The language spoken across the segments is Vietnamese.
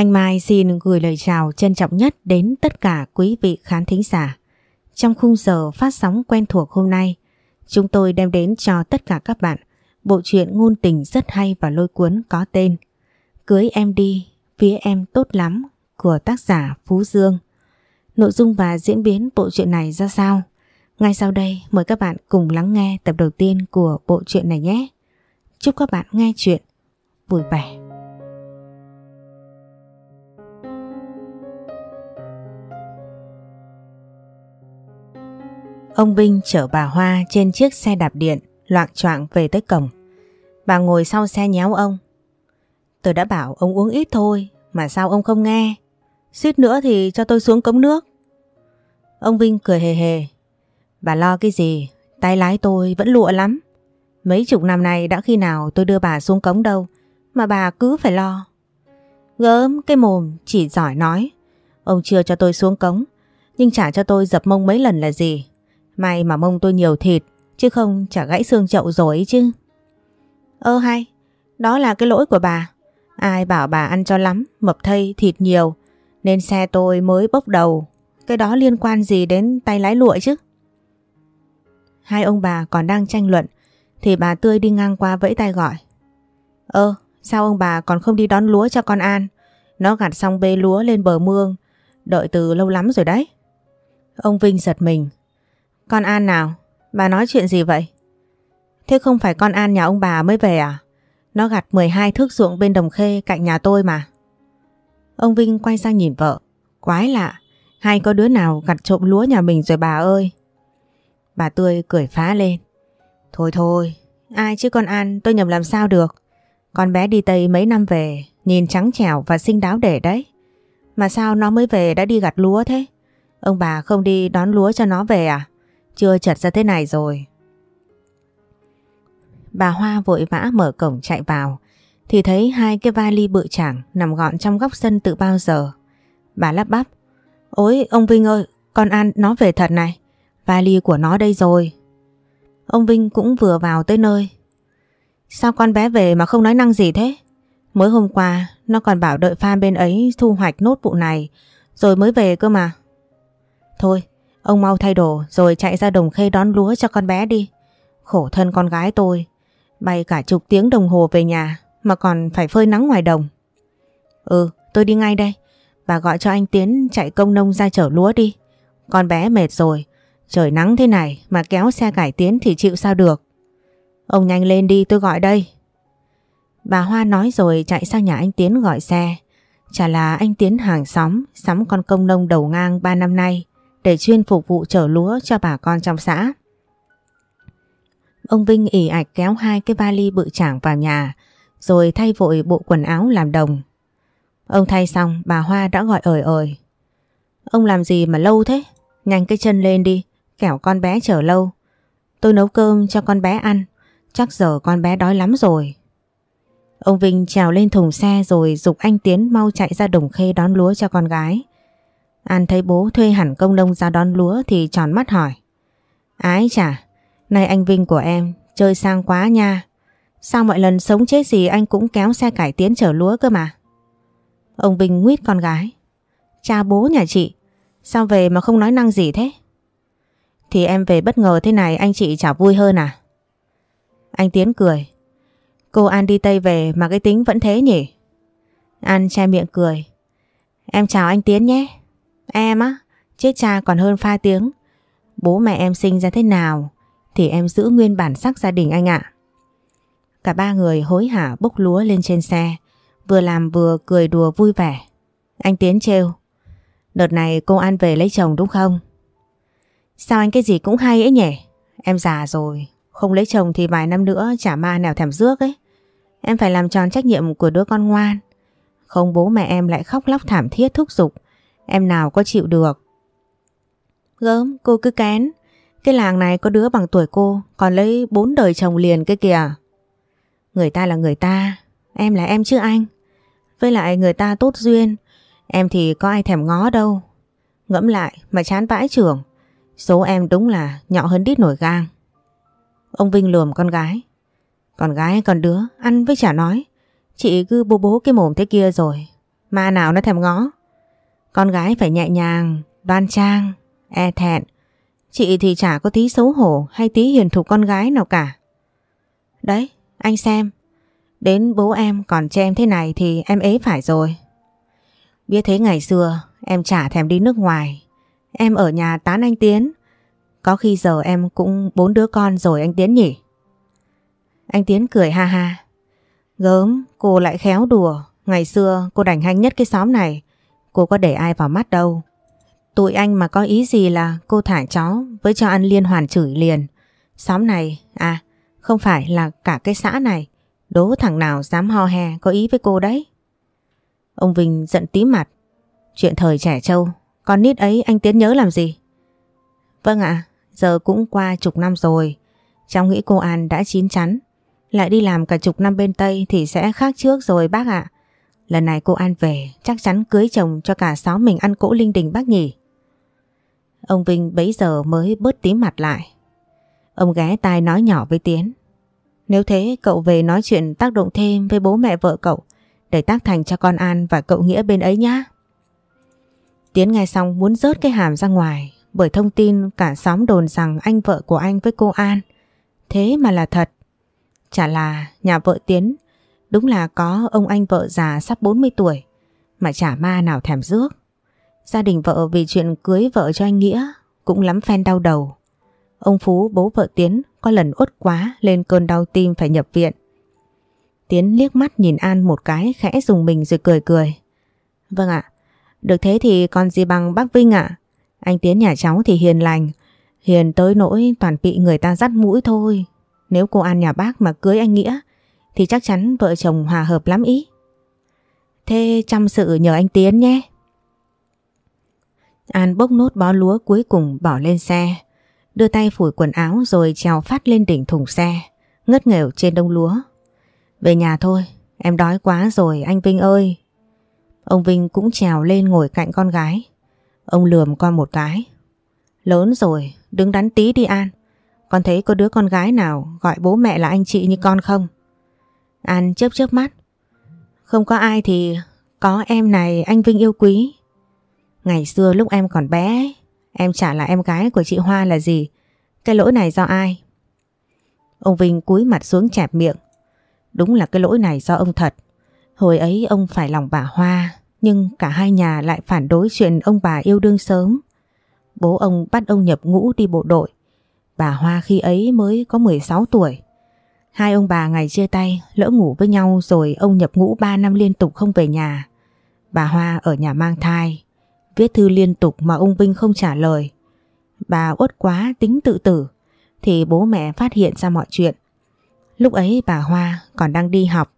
Thanh Mai xin gửi lời chào trân trọng nhất đến tất cả quý vị khán thính giả. Trong khung giờ phát sóng quen thuộc hôm nay, chúng tôi đem đến cho tất cả các bạn bộ truyện ngôn tình rất hay và lôi cuốn có tên Cưới em đi, phía em tốt lắm của tác giả Phú Dương. Nội dung và diễn biến bộ truyện này ra sao? Ngay sau đây mời các bạn cùng lắng nghe tập đầu tiên của bộ truyện này nhé. Chúc các bạn nghe chuyện vui vẻ. Ông Vinh chở bà Hoa trên chiếc xe đạp điện, loạn choạng về tới cổng. Bà ngồi sau xe nhéo ông. Tôi đã bảo ông uống ít thôi, mà sao ông không nghe? Suýt nữa thì cho tôi xuống cống nước. Ông Vinh cười hề hề. Bà lo cái gì? Tay lái tôi vẫn lụa lắm. Mấy chục năm nay đã khi nào tôi đưa bà xuống cống đâu, mà bà cứ phải lo. Gớm, cái mồm, chỉ giỏi nói. Ông chưa cho tôi xuống cống, nhưng trả cho tôi dập mông mấy lần là gì. May mà mông tôi nhiều thịt chứ không chả gãy xương chậu rồi chứ. Ơ hay, đó là cái lỗi của bà. Ai bảo bà ăn cho lắm, mập thây, thịt nhiều nên xe tôi mới bốc đầu. Cái đó liên quan gì đến tay lái lụa chứ? Hai ông bà còn đang tranh luận thì bà Tươi đi ngang qua vẫy tay gọi. Ơ, sao ông bà còn không đi đón lúa cho con An? Nó gặt xong bê lúa lên bờ mương, đợi từ lâu lắm rồi đấy. Ông Vinh giật mình. Con An nào? Bà nói chuyện gì vậy? Thế không phải con An nhà ông bà mới về à? Nó gặt 12 thước ruộng bên đồng khê cạnh nhà tôi mà. Ông Vinh quay sang nhìn vợ. Quái lạ, hay có đứa nào gặt trộm lúa nhà mình rồi bà ơi? Bà Tươi cười phá lên. Thôi thôi, ai chứ con An tôi nhầm làm sao được. Con bé đi Tây mấy năm về, nhìn trắng trẻo và xinh đáo để đấy. Mà sao nó mới về đã đi gặt lúa thế? Ông bà không đi đón lúa cho nó về à? Chưa chật ra thế này rồi. Bà Hoa vội vã mở cổng chạy vào thì thấy hai cái vali bự chảng nằm gọn trong góc sân từ bao giờ. Bà lắp bắp. Ôi ông Vinh ơi, con An nó về thật này. Vali của nó đây rồi. Ông Vinh cũng vừa vào tới nơi. Sao con bé về mà không nói năng gì thế? Mới hôm qua nó còn bảo đợi pha bên ấy thu hoạch nốt vụ này rồi mới về cơ mà. Thôi, ông mau thay đồ rồi chạy ra đồng khê đón lúa cho con bé đi. Khổ thân con gái tôi, bay cả chục tiếng đồng hồ về nhà mà còn phải phơi nắng ngoài đồng. Ừ, tôi đi ngay đây. Bà gọi cho anh Tiến chạy công nông ra chở lúa đi. Con bé mệt rồi, trời nắng thế này mà kéo xe cải tiến thì chịu sao được. Ông nhanh lên đi tôi gọi đây. Bà Hoa nói rồi chạy sang nhà anh Tiến gọi xe. Chả là anh Tiến hàng xóm sắm con công nông đầu ngang 3 năm nay để chuyên phục vụ chở lúa cho bà con trong xã. Ông Vinh ỉ ạch kéo hai cái vali bự chảng vào nhà rồi thay vội bộ quần áo làm đồng. Ông thay xong bà Hoa đã gọi ời ời. Ông làm gì mà lâu thế? Nhanh cái chân lên đi, kẻo con bé chờ lâu. Tôi nấu cơm cho con bé ăn, chắc giờ con bé đói lắm rồi. Ông Vinh trèo lên thùng xe rồi dục anh Tiến mau chạy ra đồng khê đón lúa cho con gái. An thấy bố thuê hẳn công nông ra đón lúa thì tròn mắt hỏi. Ái chà, nay anh Vinh của em chơi sang quá nha. Sao mọi lần sống chết gì anh cũng kéo xe cải tiến chở lúa cơ mà? Ông Vinh nguyết con gái. Cha bố nhà chị, sao về mà không nói năng gì thế? Thì em về bất ngờ thế này anh chị chả vui hơn à? Anh Tiến cười. Cô An đi Tây về mà cái tính vẫn thế nhỉ? An che miệng cười. Em chào anh Tiến nhé. Em á, chết cha còn hơn pha tiếng. Bố mẹ em sinh ra thế nào thì em giữ nguyên bản sắc gia đình anh ạ. Cả ba người hối hả bốc lúa lên trên xe, vừa làm vừa cười đùa vui vẻ. Anh Tiến trêu. Đợt này cô An về lấy chồng đúng không? Sao anh cái gì cũng hay ấy nhỉ? Em già rồi, không lấy chồng thì vài năm nữa chả ma nào thèm rước ấy. Em phải làm tròn trách nhiệm của đứa con ngoan. Không bố mẹ em lại khóc lóc thảm thiết thúc giục. Em nào có chịu được. Gớm, cô cứ kén. Cái làng này có đứa bằng tuổi cô, còn lấy bốn đời chồng liền cái kìa. Người ta là người ta, em là em chứ anh. Với lại người ta tốt duyên, em thì có ai thèm ngó đâu. Ngẫm lại mà chán vãi trưởng, số em đúng là nhỏ hơn đít nổi gang. Ông Vinh lườm con gái. Con gái con đứa, ăn với chả nói. Chị cứ bố bố cái mồm thế kia rồi. Ma nào nó thèm ngó. Con gái phải nhẹ nhàng, đoan trang, e thẹn. Chị thì chả có tí xấu hổ hay tí hiền thục con gái nào cả. Đấy, anh xem. Đến bố em còn che em thế này thì em ế phải rồi. Biết thế ngày xưa em chả thèm đi nước ngoài. Em ở nhà tán anh Tiến. Có khi giờ em cũng bốn đứa con rồi anh Tiến nhỉ? Anh Tiến cười ha ha. Gớm, cô lại khéo đùa. Ngày xưa cô đành hanh nhất cái xóm này. Cô có để ai vào mắt đâu. Tụi anh mà có ý gì là cô thả chó với cho ăn liên hoàn chửi liền. Xóm này, à, không phải là cả cái xã này. Đố thằng nào dám ho hè có ý với cô đấy. Ông Vinh giận tím mặt. Chuyện thời trẻ trâu, con nít ấy anh Tiến nhớ làm gì? Vâng ạ, giờ cũng qua chục năm rồi. Cháu nghĩ cô An đã chín chắn. Lại đi làm cả chục năm bên Tây thì sẽ khác trước rồi bác ạ. Lần này cô An về, chắc chắn cưới chồng cho cả xóm mình ăn cỗ linh đình bác nhỉ. Ông Vinh bấy giờ mới bớt tím mặt lại. Ông ghé tai nói nhỏ với Tiến. Nếu thế, cậu về nói chuyện tác động thêm với bố mẹ vợ cậu, để tác thành cho con An và cậu Nghĩa bên ấy nhá. Tiến nghe xong muốn rớt cái hàm ra ngoài, bởi thông tin cả xóm đồn rằng anh vợ của anh với cô An. Thế mà là thật. Chả là nhà vợ Tiến đúng là có ông anh vợ già sắp 40 tuổi mà chả ma nào thèm rước. Gia đình vợ vì chuyện cưới vợ cho anh Nghĩa cũng lắm phen đau đầu. Ông Phú bố vợ Tiến có lần uất quá lên cơn đau tim phải nhập viện. Tiến liếc mắt nhìn An một cái khẽ dùng mình rồi cười cười. Vâng ạ, được thế thì còn gì bằng bác Vinh ạ. Anh Tiến nhà cháu thì hiền lành, hiền tới nỗi toàn bị người ta dắt mũi thôi. Nếu cô An nhà bác mà cưới anh Nghĩa thì chắc chắn vợ chồng hòa hợp lắm ý. Thế chăm sự nhờ anh Tiến nhé. An bốc nốt bó lúa cuối cùng bỏ lên xe, đưa tay phủi quần áo rồi trèo phát lên đỉnh thùng xe, ngất nghèo trên đông lúa. Về nhà thôi, em đói quá rồi anh Vinh ơi. Ông Vinh cũng trèo lên ngồi cạnh con gái. Ông lườm con một cái. Lớn rồi, đứng đắn tí đi An. Con thấy có đứa con gái nào gọi bố mẹ là anh chị như con không? An chớp chớp mắt. Không có ai thì có em này anh Vinh yêu quý. Ngày xưa lúc em còn bé, em chả là em gái của chị Hoa là gì. Cái lỗi này do ai? Ông Vinh cúi mặt xuống chẹp miệng. Đúng là cái lỗi này do ông thật. Hồi ấy ông phải lòng bà Hoa, nhưng cả hai nhà lại phản đối chuyện ông bà yêu đương sớm. Bố ông bắt ông nhập ngũ đi bộ đội. Bà Hoa khi ấy mới có 16 tuổi. Hai ông bà ngày chia tay lỡ ngủ với nhau rồi ông nhập ngũ 3 năm liên tục không về nhà. Bà Hoa ở nhà mang thai, viết thư liên tục mà ông Vinh không trả lời. Bà uất quá tính tự tử thì bố mẹ phát hiện ra mọi chuyện. Lúc ấy bà Hoa còn đang đi học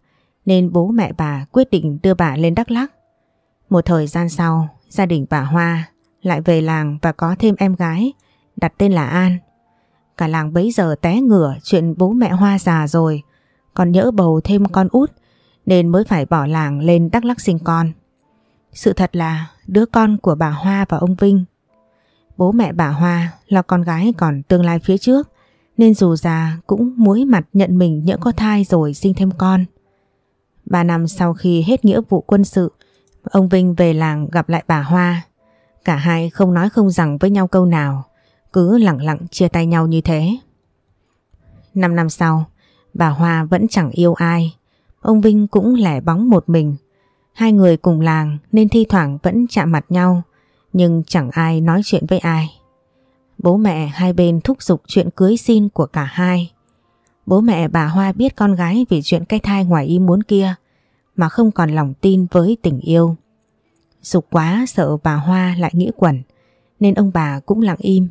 nên bố mẹ bà quyết định đưa bà lên Đắk Lắk. Một thời gian sau, gia đình bà Hoa lại về làng và có thêm em gái đặt tên là An. Cả làng bấy giờ té ngửa chuyện bố mẹ Hoa già rồi, còn nhỡ bầu thêm con út nên mới phải bỏ làng lên Đắk lắc sinh con. Sự thật là đứa con của bà Hoa và ông Vinh. Bố mẹ bà Hoa là con gái còn tương lai phía trước nên dù già cũng muối mặt nhận mình nhỡ có thai rồi sinh thêm con. Ba năm sau khi hết nghĩa vụ quân sự, ông Vinh về làng gặp lại bà Hoa. Cả hai không nói không rằng với nhau câu nào, cứ lặng lặng chia tay nhau như thế. Năm năm sau, bà Hoa vẫn chẳng yêu ai, ông Vinh cũng lẻ bóng một mình. Hai người cùng làng nên thi thoảng vẫn chạm mặt nhau, nhưng chẳng ai nói chuyện với ai. Bố mẹ hai bên thúc giục chuyện cưới xin của cả hai. Bố mẹ bà Hoa biết con gái vì chuyện cái thai ngoài ý muốn kia mà không còn lòng tin với tình yêu. Dục quá sợ bà Hoa lại nghĩ quẩn nên ông bà cũng lặng im.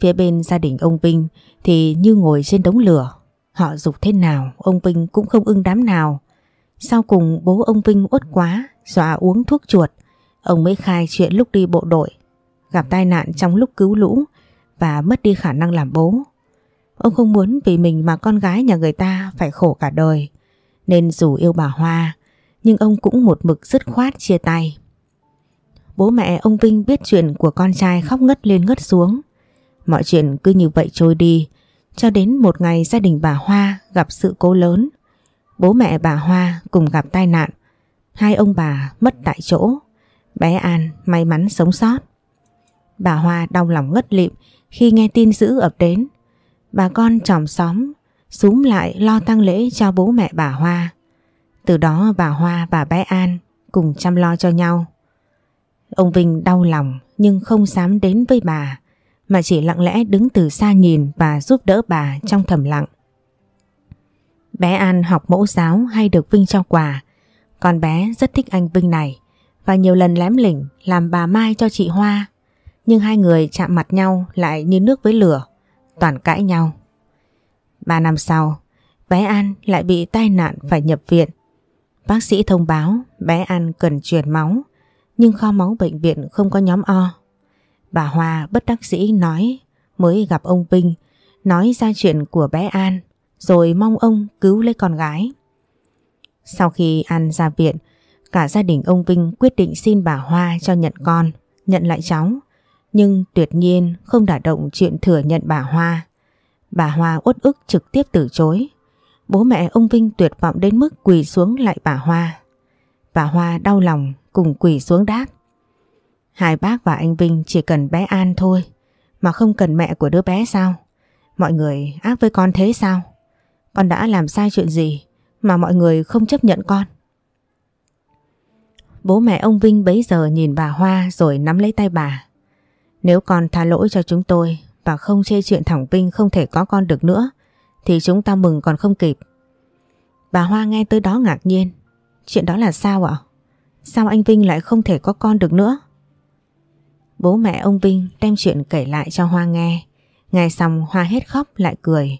Phía bên gia đình ông Vinh thì như ngồi trên đống lửa. Họ dục thế nào ông Vinh cũng không ưng đám nào. Sau cùng bố ông Vinh uất quá dọa uống thuốc chuột. Ông mới khai chuyện lúc đi bộ đội gặp tai nạn trong lúc cứu lũ và mất đi khả năng làm bố. Ông không muốn vì mình mà con gái nhà người ta phải khổ cả đời. Nên dù yêu bà Hoa, nhưng ông cũng một mực dứt khoát chia tay. Bố mẹ ông Vinh biết chuyện của con trai khóc ngất lên ngất xuống. Mọi chuyện cứ như vậy trôi đi, cho đến một ngày gia đình bà Hoa gặp sự cố lớn. Bố mẹ bà Hoa cùng gặp tai nạn. Hai ông bà mất tại chỗ, bé An may mắn sống sót. Bà Hoa đau lòng ngất lịm khi nghe tin dữ ập đến. Bà con chòm xóm súm lại lo tang lễ cho bố mẹ bà Hoa. Từ đó bà Hoa và bé An cùng chăm lo cho nhau. Ông Vinh đau lòng nhưng không dám đến với bà mà chỉ lặng lẽ đứng từ xa nhìn và giúp đỡ bà trong thầm lặng. Bé An học mẫu giáo hay được Vinh cho quà còn bé rất thích anh Vinh này và nhiều lần lém lỉnh làm bà Mai cho chị Hoa nhưng hai người chạm mặt nhau lại như nước với lửa, toàn cãi nhau. Ba năm sau, bé An lại bị tai nạn phải nhập viện Bác sĩ thông báo bé An cần truyền máu, nhưng kho máu bệnh viện không có nhóm O. Bà Hoa bất đắc dĩ nói mới gặp ông Vinh nói ra chuyện của bé An rồi mong ông cứu lấy con gái. Sau khi An ra viện, cả gia đình ông Vinh quyết định xin bà Hoa cho nhận con, nhận lại cháu. Nhưng tuyệt nhiên không đả động chuyện thừa nhận bà Hoa. Bà Hoa uất ức trực tiếp từ chối. Bố mẹ ông Vinh tuyệt vọng đến mức quỳ xuống lại bà Hoa. Bà Hoa đau lòng cùng quỳ xuống đáp. Hai bác và anh Vinh chỉ cần bé An thôi, mà không cần mẹ của đứa bé sao? Mọi người ác với con thế sao? Con đã làm sai chuyện gì mà mọi người không chấp nhận con? Bố mẹ ông Vinh bấy giờ nhìn bà Hoa rồi nắm lấy tay bà. Nếu con tha lỗi cho chúng tôi và không chê chuyện thẳng Vinh không thể có con được nữa, thì chúng ta mừng còn không kịp. Bà Hoa nghe tới đó ngạc nhiên. Chuyện đó là sao ạ? Sao anh Vinh lại không thể có con được nữa? Bố mẹ ông Vinh đem chuyện kể lại cho Hoa nghe. Nghe xong, Hoa hết khóc lại cười.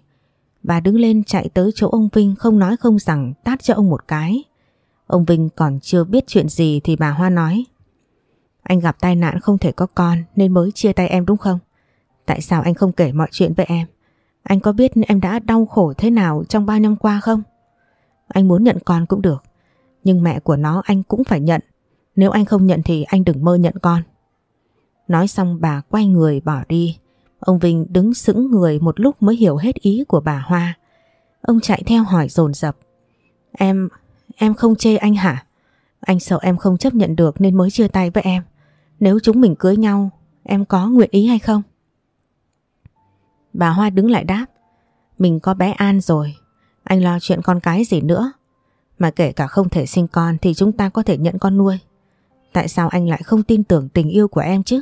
Bà đứng lên chạy tới chỗ ông Vinh không nói không rằng, tát cho ông một cái. Ông Vinh còn chưa biết chuyện gì thì bà Hoa nói. Anh gặp tai nạn không thể có con nên mới chia tay em đúng không? Tại sao anh không kể mọi chuyện với em? Anh có biết em đã đau khổ thế nào trong bao năm qua không? Anh muốn nhận con cũng được. Nhưng mẹ của nó anh cũng phải nhận. Nếu anh không nhận thì anh đừng mơ nhận con. Nói xong bà quay người bỏ đi. Ông Vinh đứng sững người một lúc mới hiểu hết ý của bà Hoa. Ông chạy theo hỏi dồn dập Em, em không chê anh hả? Anh sợ em không chấp nhận được nên mới chia tay với em. Nếu chúng mình cưới nhau, em có nguyện ý hay không? Bà Hoa đứng lại đáp. Mình có bé An rồi, anh lo chuyện con cái gì nữa. Mà kể cả không thể sinh con thì chúng ta có thể nhận con nuôi. Tại sao anh lại không tin tưởng tình yêu của em chứ?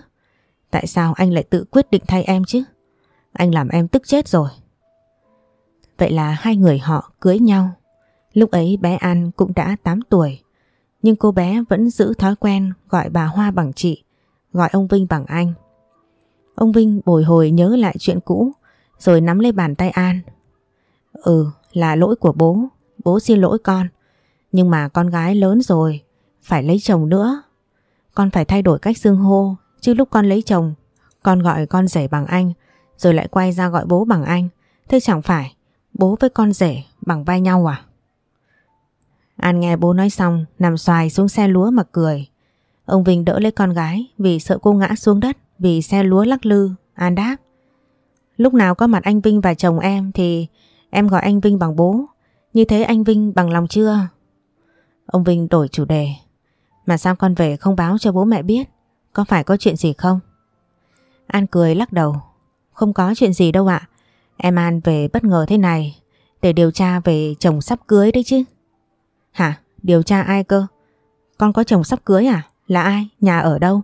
Tại sao anh lại tự quyết định thay em chứ? Anh làm em tức chết rồi. Vậy là hai người họ cưới nhau. Lúc ấy bé An cũng đã 8 tuổi. Nhưng cô bé vẫn giữ thói quen gọi bà Hoa bằng chị, gọi ông Vinh bằng anh. Ông Vinh bồi hồi nhớ lại chuyện cũ, rồi nắm lấy bàn tay An. Ừ, là lỗi của bố, bố xin lỗi con. Nhưng mà con gái lớn rồi, phải lấy chồng nữa. Con phải thay đổi cách xưng hô, chứ lúc con lấy chồng, con gọi con rể bằng anh, rồi lại quay ra gọi bố bằng anh. Thế chẳng phải, bố với con rể bằng vai nhau à? An nghe bố nói xong, nằm xoài xuống xe lúa mà cười. Ông Vinh đỡ lấy con gái vì sợ cô ngã xuống đất vì xe lúa lắc lư. An đáp. Lúc nào có mặt anh Vinh và chồng em thì em gọi anh Vinh bằng bố. Như thế anh Vinh bằng lòng chưa? Ông Vinh đổi chủ đề. Mà sao con về không báo cho bố mẹ biết? Có phải có chuyện gì không? An cười lắc đầu. Không có chuyện gì đâu ạ. Em An về bất ngờ thế này để điều tra về chồng sắp cưới đấy chứ. Hả? Điều tra ai cơ? Con có chồng sắp cưới à? Là ai? Nhà ở đâu?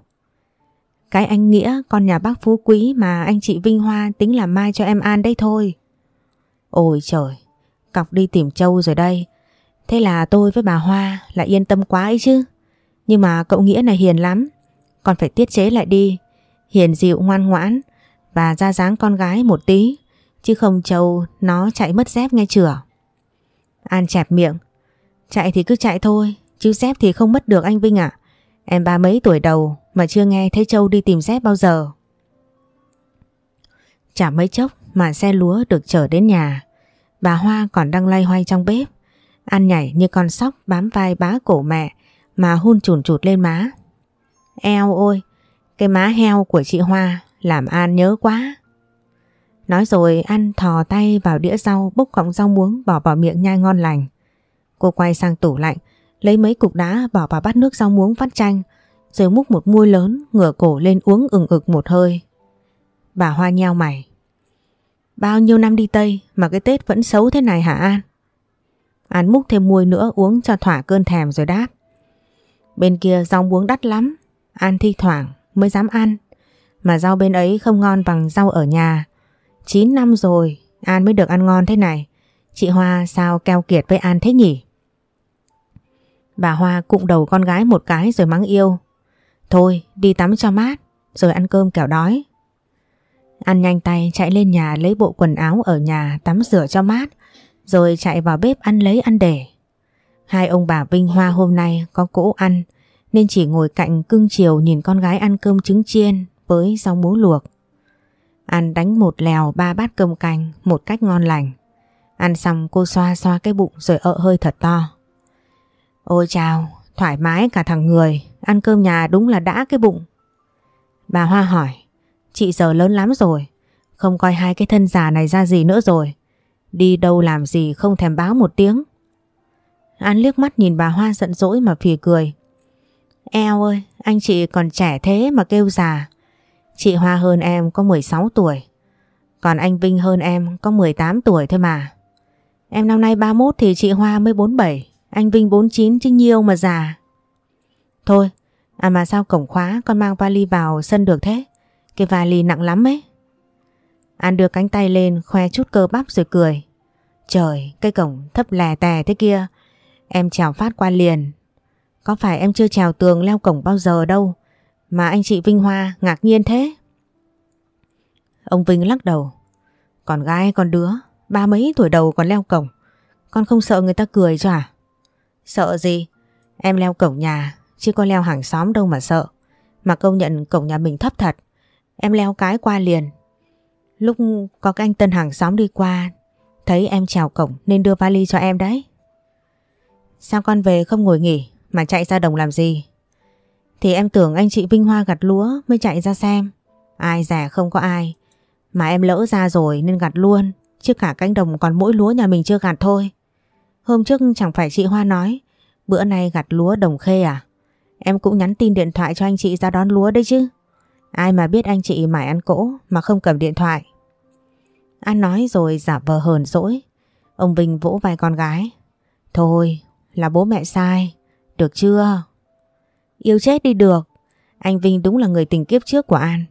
Cái anh Nghĩa con nhà bác Phú Quý mà anh chị Vinh Hoa tính làm mai cho em An đây thôi. Ôi trời, cọc đi tìm Châu rồi đây. Thế là tôi với bà Hoa lại yên tâm quá ấy chứ. Nhưng mà cậu Nghĩa này hiền lắm. Con phải tiết chế lại đi. Hiền dịu, ngoan ngoãn và ra dáng con gái một tí. Chứ không Châu nó chạy mất dép nghe chửa. An chẹp miệng. Chạy thì cứ chạy thôi. Chứ dép thì không mất được anh Vinh ạ. Em ba mấy tuổi đầu mà chưa nghe thấy Châu đi tìm dép bao giờ. Chả mấy chốc mà xe lúa được chở đến nhà. Bà Hoa còn đang lay hoay trong bếp. an nhảy như con sóc bám vai bá cổ mẹ mà hôn chùn chụt lên má. Eo ôi, cái má heo của chị Hoa làm An nhớ quá. Nói rồi An thò tay vào đĩa rau bốc cọng rau muống bỏ vào miệng nhai ngon lành. Cô quay sang tủ lạnh, lấy mấy cục đá bỏ vào bát nước rau muống vắt chanh, rồi múc một muôi lớn ngửa cổ lên uống ừng ực một hơi. Bà Hoa nheo mày. Bao nhiêu năm đi Tây mà cái Tết vẫn xấu thế này hả An? An múc thêm muôi nữa uống cho thỏa cơn thèm rồi đáp. Bên kia rau muống đắt lắm, An thi thoảng mới dám ăn. Mà rau bên ấy không ngon bằng rau ở nhà. 9 năm rồi, An mới được ăn ngon thế này. Chị Hoa sao keo kiệt với An thế nhỉ? Bà Hoa cụng đầu con gái một cái rồi mắng yêu. Thôi đi tắm cho mát rồi ăn cơm kẻo đói. Ăn nhanh tay chạy lên nhà lấy bộ quần áo ở nhà tắm rửa cho mát rồi chạy vào bếp ăn lấy ăn để. Hai ông bà Vinh Hoa hôm nay có cỗ ăn nên chỉ ngồi cạnh cưng chiều nhìn con gái ăn cơm trứng chiên với rau muống luộc. Ăn đánh một lèo ba bát cơm canh một cách ngon lành. Ăn xong cô xoa xoa cái bụng rồi ợ hơi thật to. Ôi chào, thoải mái cả thằng người, ăn cơm nhà đúng là đã cái bụng. Bà Hoa hỏi, chị giờ lớn lắm rồi, không coi hai cái thân già này ra gì nữa rồi. Đi đâu làm gì không thèm báo một tiếng. An liếc mắt nhìn bà Hoa giận dỗi mà phì cười. Eo ơi, anh chị còn trẻ thế mà kêu già. Chị Hoa hơn em có 16 tuổi. Còn anh Vinh hơn em có 18 tuổi thôi mà. Em năm nay 31 thì chị Hoa mới 47. Anh Vinh 49 chứ nhiêu mà già. Thôi, à mà sao cổng khóa con mang vali vào sân được thế? Cái vali nặng lắm ấy. An đưa cánh tay lên khoe chút cơ bắp rồi cười. Trời, cây cổng thấp lè tè thế kia. Em trèo phát qua liền. Có phải em chưa trèo tường leo cổng bao giờ đâu mà anh chị Vinh Hoa ngạc nhiên thế? Ông Vinh lắc đầu. Còn gái con đứa, ba mấy tuổi đầu còn leo cổng. Con không sợ người ta cười cho à? Sợ gì? Em leo cổng nhà, chứ có leo hàng xóm đâu mà sợ. Mà công nhận cổng nhà mình thấp thật. Em leo cái qua liền. Lúc có cái anh tân hàng xóm đi qua, thấy em trèo cổng nên đưa vali cho em đấy. Sao con về không ngồi nghỉ mà chạy ra đồng làm gì? Thì em tưởng anh chị Vinh Hoa gặt lúa mới chạy ra xem. Ai rẻ không có ai. Mà em lỡ ra rồi nên gặt luôn. Chứ cả cánh đồng còn mỗi lúa nhà mình chưa gặt thôi. Hôm trước chẳng phải chị Hoa nói, Bữa nay gặt lúa đồng khê à Em cũng nhắn tin điện thoại cho anh chị ra đón lúa đấy chứ Ai mà biết anh chị mải ăn cỗ Mà không cầm điện thoại An nói rồi giả vờ hờn dỗi Ông Vinh vỗ vai con gái Thôi, là bố mẹ sai được chưa Yêu chết đi được Anh Vinh đúng là người tình kiếp trước của An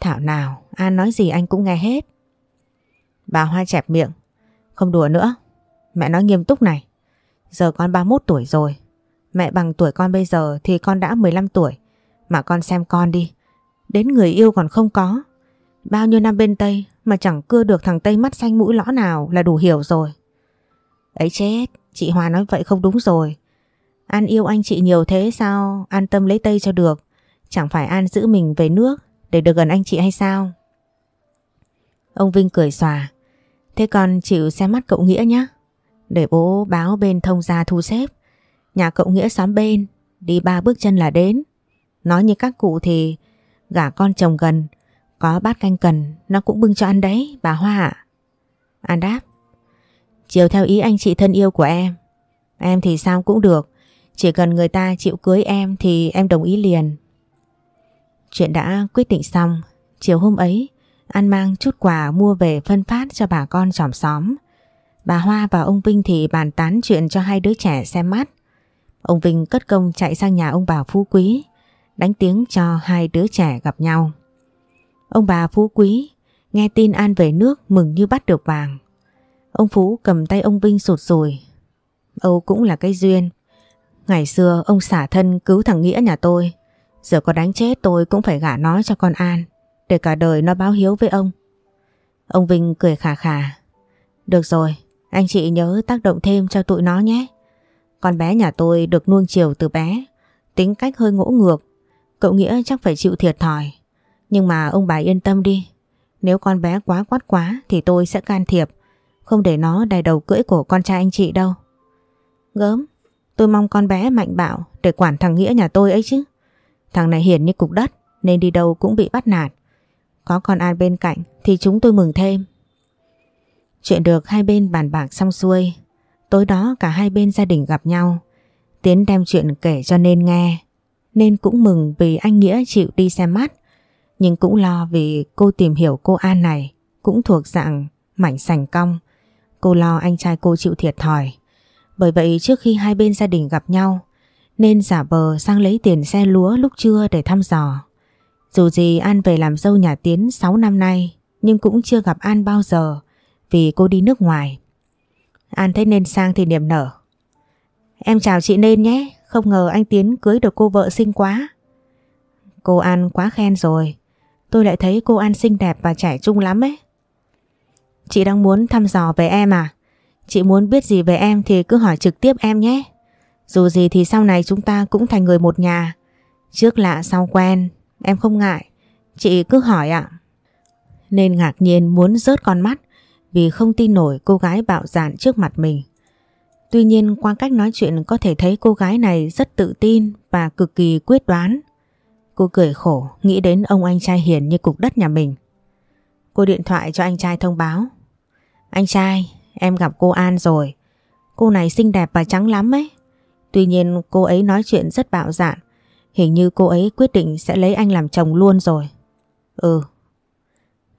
Thảo nào An nói gì anh cũng nghe hết Bà Hoa chẹp miệng Không đùa nữa Mẹ nói nghiêm túc này. Giờ con 31 tuổi rồi. Mẹ bằng tuổi con bây giờ thì con đã 15 tuổi. Mà con xem con đi. Đến người yêu còn không có. Bao nhiêu năm bên Tây mà chẳng cưa được thằng Tây mắt xanh mũi lõ nào là đủ hiểu rồi. Ấy chết, chị Hoa nói vậy không đúng rồi. An yêu anh chị nhiều thế sao an tâm lấy Tây cho được. Chẳng phải An giữ mình về nước để được gần anh chị hay sao? Ông Vinh cười xòa. Thế con chịu xem mắt cậu Nghĩa nhé. Để bố báo bên thông gia thu xếp Nhà cậu Nghĩa xóm bên, Đi ba bước chân là đến Nói như các cụ thì Gả con chồng gần, Có bát canh cần, Nó cũng bưng cho ăn đấy, bà Hoa ạ An đáp Chiều theo ý anh chị thân yêu của em Em thì sao cũng được chỉ cần người ta chịu cưới em Thì em đồng ý liền Chuyện đã quyết định xong Chiều hôm ấy An mang chút quà mua về phân phát cho bà con chòm xóm Bà Hoa và ông Vinh thì bàn tán chuyện cho hai đứa trẻ xem mắt. Ông Vinh cất công chạy sang nhà ông bà Phú Quý, đánh tiếng cho hai đứa trẻ gặp nhau. Ông bà Phú Quý nghe tin An về nước mừng như bắt được vàng. Ông Phú cầm tay ông Vinh sụt sùi. Âu cũng là cái duyên. Ngày xưa ông xả thân cứu thằng Nghĩa nhà tôi. Giờ có đánh chết tôi cũng phải gả nó cho con An. Để cả đời nó báo hiếu với ông. Ông Vinh cười khà khà. Được rồi, anh chị nhớ tác động thêm cho tụi nó nhé. Con bé nhà tôi được nuông chiều từ bé, tính cách hơi ngỗ ngược. Cậu Nghĩa chắc phải chịu thiệt thòi. Nhưng mà ông bà yên tâm đi. Nếu con bé quá quát quá thì tôi sẽ can thiệp. Không để nó đài đầu cưỡi của con trai anh chị đâu. Gớm, tôi mong con bé mạnh bạo để quản thằng Nghĩa nhà tôi ấy chứ. Thằng này hiền như cục đất nên đi đâu cũng bị bắt nạt. Có con An bên cạnh thì chúng tôi mừng thêm. Chuyện được hai bên bàn bạc xong xuôi, tối đó cả hai bên gia đình gặp nhau. Tiến đem chuyện kể cho nên nghe. Nên cũng mừng vì anh Nghĩa chịu đi xem mắt. Nhưng cũng lo vì cô tìm hiểu cô An này cũng thuộc dạng mảnh sành cong. Cô lo anh trai cô chịu thiệt thòi. Bởi vậy trước khi hai bên gia đình gặp nhau nên giả bờ sang lấy tiền xe lúa lúc trưa để thăm dò. Dù gì An về làm dâu nhà Tiến 6 năm nay nhưng cũng chưa gặp An bao giờ vì cô đi nước ngoài. An thấy nên sang thì niềm nở. Em chào chị nên nhé, không ngờ anh Tiến cưới được cô vợ xinh quá. Cô An quá khen rồi, tôi lại thấy cô An xinh đẹp và trẻ trung lắm ấy. Chị đang muốn thăm dò về em à? Chị muốn biết gì về em thì cứ hỏi trực tiếp em nhé. Dù gì thì sau này chúng ta cũng thành người một nhà. Trước lạ sau quen, em không ngại. Chị cứ hỏi ạ. Nên ngạc nhiên muốn rớt con mắt vì không tin nổi cô gái bạo dạn trước mặt mình. Tuy nhiên qua cách nói chuyện có thể thấy cô gái này rất tự tin và cực kỳ quyết đoán. Cô cười khổ nghĩ đến ông anh trai hiền như cục đất nhà mình. Cô điện thoại cho anh trai thông báo. Anh trai, em gặp cô An rồi. Cô này xinh đẹp và trắng lắm ấy. Tuy nhiên cô ấy nói chuyện rất bạo dạn. Hình như cô ấy quyết định sẽ lấy anh làm chồng luôn rồi. Ừ.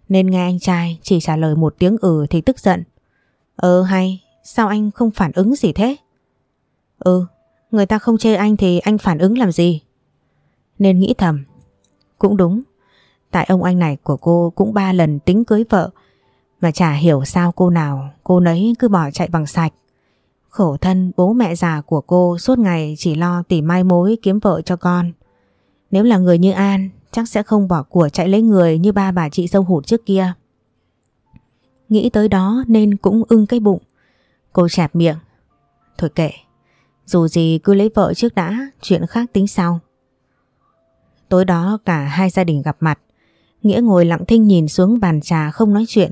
Nên nghe anh trai chỉ trả lời một tiếng ừ thì tức giận. Ừ hay, sao anh không phản ứng gì thế? Ừ, người ta không chê anh thì anh phản ứng làm gì? Nên nghĩ thầm. Cũng đúng, tại ông anh này của cô cũng ba lần tính cưới vợ mà chả hiểu sao cô nào cô nấy cứ bỏ chạy bằng sạch. Khổ thân bố mẹ già của cô suốt ngày chỉ lo tìm mai mối kiếm vợ cho con. Nếu là người như An chắc sẽ không bỏ của chạy lấy người như ba bà chị dâu hụt trước kia. Nghĩ tới đó nên cũng ưng cái bụng. Cô chẹp miệng. Thôi kệ, dù gì cứ lấy vợ trước đã, chuyện khác tính sau. Tối đó cả hai gia đình gặp mặt. Nghĩa ngồi lặng thinh nhìn xuống bàn trà không nói chuyện,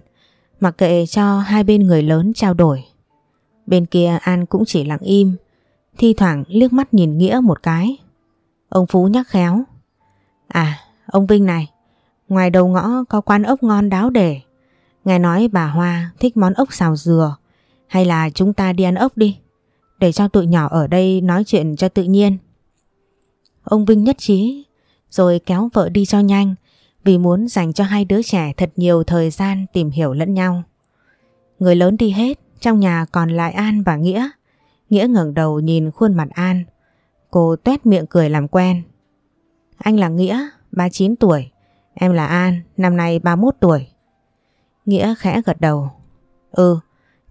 mặc kệ cho hai bên người lớn trao đổi. Bên kia An cũng chỉ lặng im, thi thoảng liếc mắt nhìn Nghĩa một cái. Ông Phú nhắc khéo. À, ông Vinh này, ngoài đầu ngõ có quán ốc ngon đáo để. Nghe nói bà Hoa thích món ốc xào dừa, hay là chúng ta đi ăn ốc đi, để cho tụi nhỏ ở đây nói chuyện cho tự nhiên. Ông Vinh nhất trí, rồi kéo vợ đi cho nhanh, vì muốn dành cho hai đứa trẻ thật nhiều thời gian tìm hiểu lẫn nhau. Người lớn đi hết, trong nhà còn lại An và Nghĩa. Nghĩa ngẩng đầu nhìn khuôn mặt An. Cô tuét miệng cười làm quen. Anh là Nghĩa, 39 tuổi. Em là An, năm nay 31 tuổi. Nghĩa khẽ gật đầu. Ừ,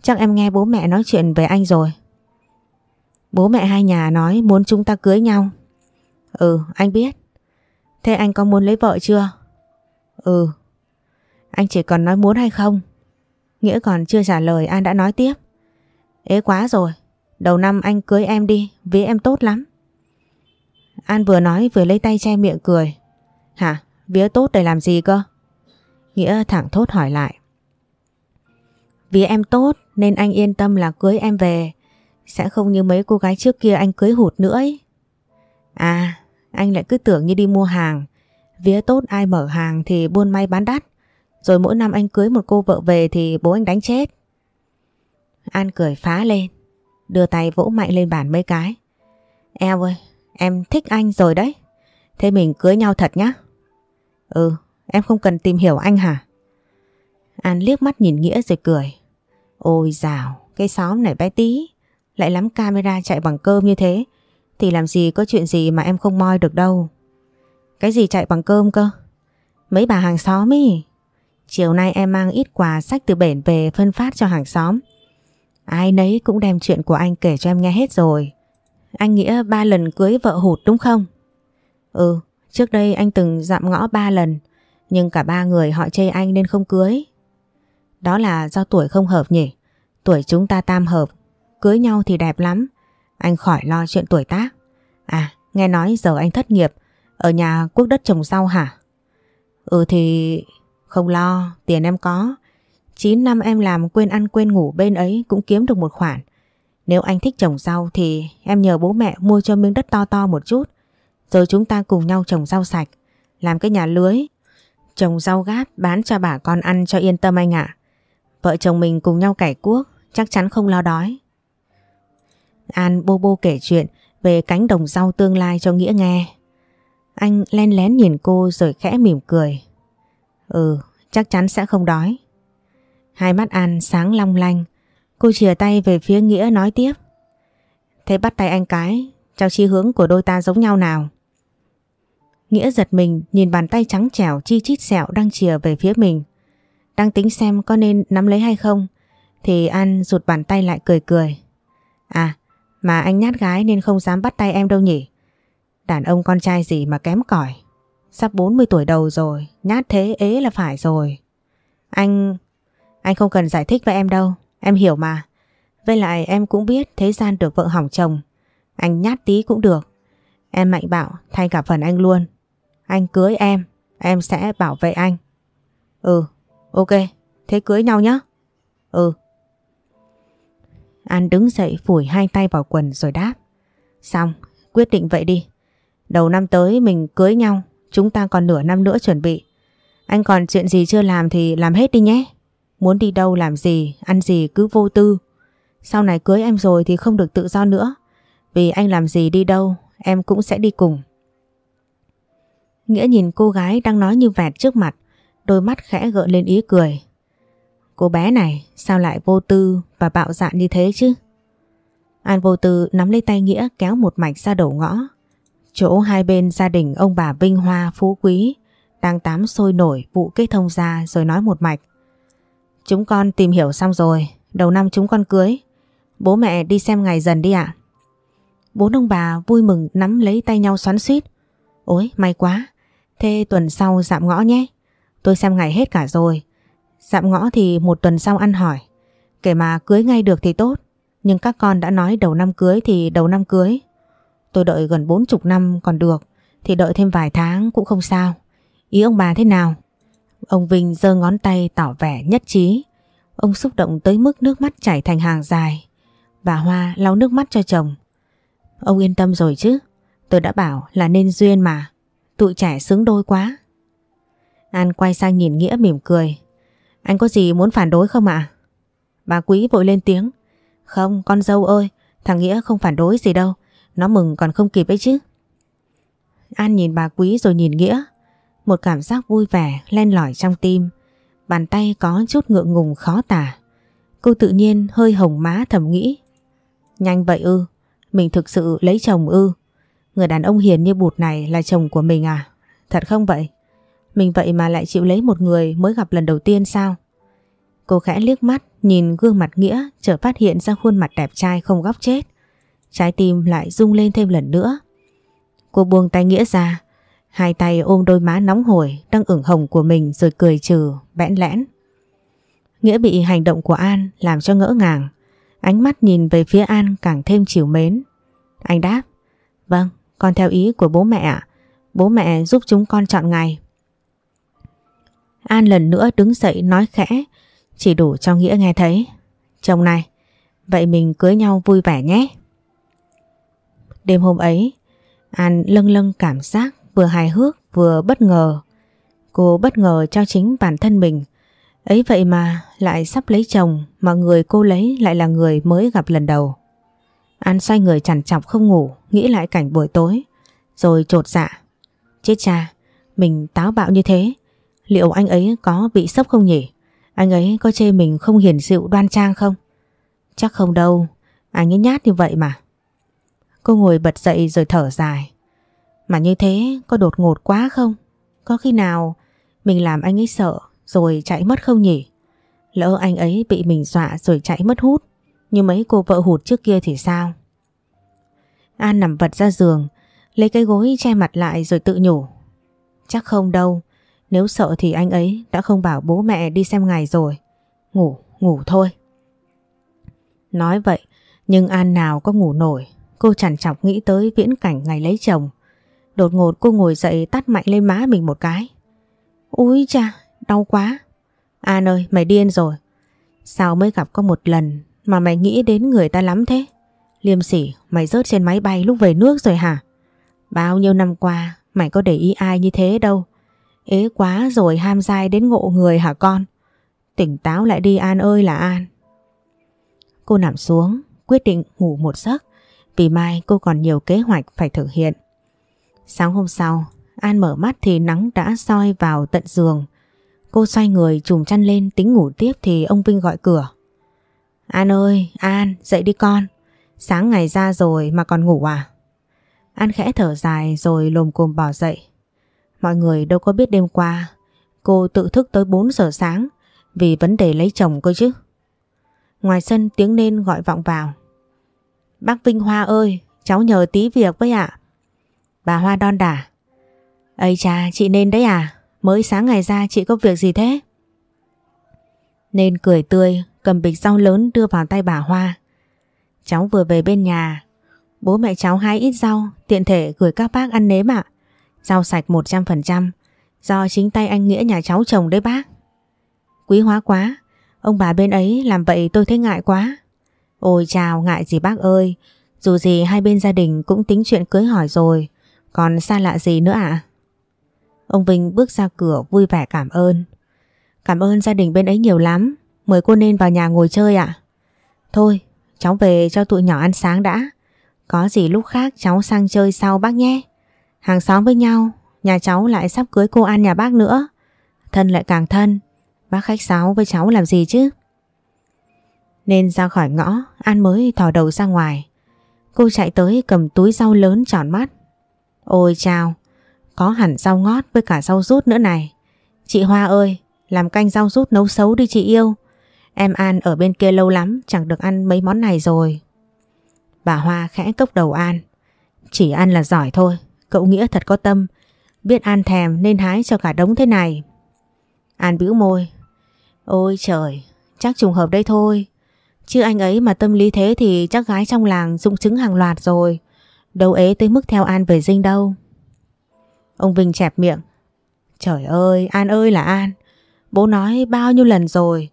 chắc em nghe bố mẹ nói chuyện về anh rồi. Bố mẹ hai nhà nói muốn chúng ta cưới nhau. Ừ, anh biết. Thế anh có muốn lấy vợ chưa? Ừ. Anh chỉ còn nói muốn hay không? Nghĩa còn chưa trả lời An đã nói tiếp. Ế quá rồi, đầu năm anh cưới em đi, vì em tốt lắm. An vừa nói vừa lấy tay che miệng cười. Hả? Vía tốt để làm gì cơ? Nghĩa thẳng thốt hỏi lại. Vì em tốt nên anh yên tâm là cưới em về. Sẽ không như mấy cô gái trước kia anh cưới hụt nữa ấy. À, anh lại cứ tưởng như đi mua hàng. Vía tốt ai mở hàng thì buôn may bán đắt. Rồi mỗi năm anh cưới một cô vợ về thì bố anh đánh chết. An cười phá lên, đưa tay vỗ mạnh lên bàn mấy cái. Eo ơi, em thích anh rồi đấy. Thế mình cưới nhau thật nhá. Ừ, em không cần tìm hiểu anh hả? An liếc mắt nhìn Nghĩa rồi cười. Ôi dào, cái xóm này bé tí, lại lắm camera chạy bằng cơm như thế, thì làm gì có chuyện gì mà em không moi được đâu. Cái gì chạy bằng cơm cơ? Mấy bà hàng xóm ý. Chiều nay em mang ít quà sách từ bển về phân phát cho hàng xóm. Ai nấy cũng đem chuyện của anh kể cho em nghe hết rồi. Anh Nghĩa ba lần cưới vợ hụt đúng không? Ừ, trước đây anh từng dạm ngõ ba lần, nhưng cả ba người họ chê anh nên không cưới. Đó là do tuổi không hợp nhỉ? Tuổi chúng ta tam hợp, cưới nhau thì đẹp lắm. Anh khỏi lo chuyện tuổi tác. À, nghe nói giờ anh thất nghiệp, ở nhà quốc đất trồng rau hả? Ừ thì không lo, tiền em có. 9 năm em làm quên ăn quên ngủ bên ấy cũng kiếm được một khoản. Nếu anh thích trồng rau thì em nhờ bố mẹ mua cho miếng đất to to một chút. Rồi chúng ta cùng nhau trồng rau sạch, làm cái nhà lưới. Trồng rau gáp bán cho bà con ăn cho yên tâm anh ạ. Vợ chồng mình cùng nhau cải cuốc, chắc chắn không lo đói. An bô bô kể chuyện về cánh đồng rau tương lai cho Nghĩa nghe. Anh len lén nhìn cô rồi khẽ mỉm cười. Ừ, chắc chắn sẽ không đói. Hai mắt An sáng long lanh, cô chìa tay về phía Nghĩa nói tiếp. Thế bắt tay anh cái, cho chi hướng của đôi ta giống nhau nào? Nghĩa giật mình nhìn bàn tay trắng trẻo chi chít sẹo đang chìa về phía mình. Đang tính xem có nên nắm lấy hay không, thì An rụt bàn tay lại cười cười. À, mà anh nhát gái nên không dám bắt tay em đâu nhỉ? Đàn ông con trai gì mà kém cỏi Sắp 40 tuổi đầu rồi, nhát thế ế là phải rồi. Anh... Anh không cần giải thích với em đâu, em hiểu mà. Với lại em cũng biết thế gian được vợ hỏng chồng. Anh nhát tí cũng được. Em mạnh bạo thay cả phần anh luôn. Anh cưới em, em sẽ bảo vệ anh. Ừ, ok, thế cưới nhau nhé. Ừ. An đứng dậy phủi hai tay vào quần rồi đáp. Xong, quyết định vậy đi. Đầu năm tới mình cưới nhau, chúng ta còn nửa năm nữa chuẩn bị. Anh còn chuyện gì chưa làm thì làm hết đi nhé. Muốn đi đâu làm gì, ăn gì cứ vô tư. Sau này cưới em rồi thì không được tự do nữa. Vì anh làm gì đi đâu, em cũng sẽ đi cùng. Nghĩa nhìn cô gái đang nói như vẹt trước mặt, đôi mắt khẽ gợn lên ý cười. Cô bé này sao lại vô tư và bạo dạn như thế chứ? An vô tư nắm lấy tay Nghĩa kéo một mạch ra đầu ngõ. Chỗ hai bên gia đình ông bà Vinh Hoa Phú Quý đang tám sôi nổi vụ kết thông ra rồi nói một mạch. Chúng con tìm hiểu xong rồi, đầu năm chúng con cưới. Bố mẹ đi xem ngày dần đi ạ. Bốn ông bà vui mừng nắm lấy tay nhau xoắn suýt. Ôi may quá, thế tuần sau dạm ngõ nhé. Tôi xem ngày hết cả rồi. Dạm ngõ thì một tuần sau ăn hỏi. Kể mà cưới ngay được thì tốt. Nhưng các con đã nói đầu năm cưới thì đầu năm cưới. Tôi đợi gần bốn chục năm còn được. Thì đợi thêm vài tháng cũng không sao. Ý ông bà thế nào? Ông Vinh giơ ngón tay tỏ vẻ nhất trí. Ông xúc động tới mức nước mắt chảy thành hàng dài. Bà Hoa lau nước mắt cho chồng. Ông yên tâm rồi chứ. Tôi đã bảo là nên duyên mà. Tụi trẻ xứng đôi quá. An quay sang nhìn Nghĩa mỉm cười. Anh có gì muốn phản đối không ạ? Bà Quý vội lên tiếng. Không, con dâu ơi, thằng Nghĩa không phản đối gì đâu. Nó mừng còn không kịp ấy chứ. An nhìn bà Quý rồi nhìn Nghĩa. Một cảm giác vui vẻ len lỏi trong tim. Bàn tay có chút ngượng ngùng khó tả. Cô tự nhiên hơi hồng má thầm nghĩ. Nhanh vậy ư, mình thực sự lấy chồng ư. Người đàn ông hiền như bụt này là chồng của mình à? Thật không vậy? Mình vậy mà lại chịu lấy một người mới gặp lần đầu tiên sao? Cô khẽ liếc mắt nhìn gương mặt Nghĩa chợt phát hiện ra khuôn mặt đẹp trai không góc chết. Trái tim lại rung lên thêm lần nữa. Cô buông tay Nghĩa ra, hai tay ôm đôi má nóng hổi đang ửng hồng của mình rồi cười trừ, bẽn lẽn. Nghĩa bị hành động của An làm cho ngỡ ngàng. Ánh mắt nhìn về phía An càng thêm chiều mến. Anh đáp, vâng, con theo ý của bố mẹ ạ. Bố mẹ giúp chúng con chọn ngày. An lần nữa đứng dậy nói khẽ, chỉ đủ cho Nghĩa nghe thấy. Chồng này, vậy mình cưới nhau vui vẻ nhé. Đêm hôm ấy, An lâng lâng cảm giác vừa hài hước vừa bất ngờ. Cô bất ngờ cho chính bản thân mình. Ấy vậy mà lại sắp lấy chồng mà người cô lấy lại là người mới gặp lần đầu. An xoay người chằn chọc không ngủ, nghĩ lại cảnh buổi tối, rồi trột dạ. Chết cha, mình táo bạo như thế, liệu anh ấy có bị sốc không nhỉ? Anh ấy có chê mình không hiền dịu đoan trang không? Chắc không đâu, anh ấy nhát như vậy mà. Cô ngồi bật dậy rồi thở dài. Mà như thế có đột ngột quá không? Có khi nào mình làm anh ấy sợ rồi chạy mất không nhỉ? Lỡ anh ấy bị mình dọa rồi chạy mất hút như mấy cô vợ hụt trước kia thì sao? An nằm vật ra giường lấy cái gối che mặt lại rồi tự nhủ. Chắc không đâu, nếu sợ thì anh ấy đã không bảo bố mẹ đi xem ngày rồi. Ngủ, ngủ thôi. Nói vậy, nhưng An nào có ngủ nổi, cô chẳng chọc nghĩ tới viễn cảnh ngày lấy chồng. Đột ngột cô ngồi dậy tắt mạnh lên má mình một cái. Úi cha, đau quá. An ơi, mày điên rồi. Sao mới gặp có một lần mà mày nghĩ đến người ta lắm thế? Liêm sỉ, mày rớt trên máy bay lúc về nước rồi hả? Bao nhiêu năm qua, mày có để ý ai như thế đâu. Ế quá rồi ham dai đến ngộ người hả con? Tỉnh táo lại đi An ơi là An. Cô nằm xuống, quyết định ngủ một giấc vì mai cô còn nhiều kế hoạch phải thực hiện. Sáng hôm sau, An mở mắt thì nắng đã soi vào tận giường. Cô xoay người trùm chăn lên tính ngủ tiếp thì ông Vinh gọi cửa. An ơi, An, dậy đi con. Sáng ngày ra rồi mà còn ngủ à? An khẽ thở dài rồi lồm cồm bỏ dậy. Mọi người đâu có biết đêm qua cô tự thức tới 4 giờ sáng vì vấn đề lấy chồng cơ chứ. Ngoài sân tiếng nên gọi vọng vào. Bác Vinh Hoa ơi, cháu nhờ tí việc với ạ. Bà Hoa đon đả. Ây cha, chị nên đấy à? Mới sáng ngày ra chị có việc gì thế? Nên cười tươi, cầm bịch rau lớn đưa vào tay bà Hoa. Cháu vừa về bên nhà, bố mẹ cháu hái ít rau, tiện thể gửi các bác ăn nếm ạ. Rau sạch 100%, do chính tay anh Nghĩa nhà cháu trồng đấy bác. Quý hóa quá, ông bà bên ấy làm vậy tôi thấy ngại quá. Ôi chào, ngại gì bác ơi, dù gì hai bên gia đình cũng tính chuyện cưới hỏi rồi, còn xa lạ gì nữa ạ? Ông Vinh bước ra cửa vui vẻ cảm ơn. Cảm ơn gia đình bên ấy nhiều lắm, mời cô nên vào nhà ngồi chơi ạ. Thôi, cháu về cho tụi nhỏ ăn sáng đã. Có gì lúc khác cháu sang chơi sau bác nhé. Hàng xóm với nhau, nhà cháu lại sắp cưới cô An nhà bác nữa. Thân lại càng thân, bác khách sáo với cháu làm gì chứ? Nên ra khỏi ngõ, An mới thò đầu ra ngoài. Cô chạy tới cầm túi rau lớn tròn mắt. Ôi chào, có hẳn rau ngót với cả rau rút nữa này. Chị Hoa ơi, làm canh rau rút nấu xấu đi chị yêu. Em An ở bên kia lâu lắm chẳng được ăn mấy món này rồi. Bà Hoa khẽ cốc đầu An. Chỉ ăn là giỏi thôi, cậu Nghĩa thật có tâm. Biết An thèm nên hái cho cả đống thế này. An bĩu môi. Ôi trời, chắc trùng hợp đây thôi. Chứ anh ấy mà tâm lý thế thì chắc gái trong làng dụng chứng hàng loạt rồi. Đâu ế tới mức theo An về dinh đâu. Ông Vinh chẹp miệng. Trời ơi, An ơi là An. Bố nói bao nhiêu lần rồi.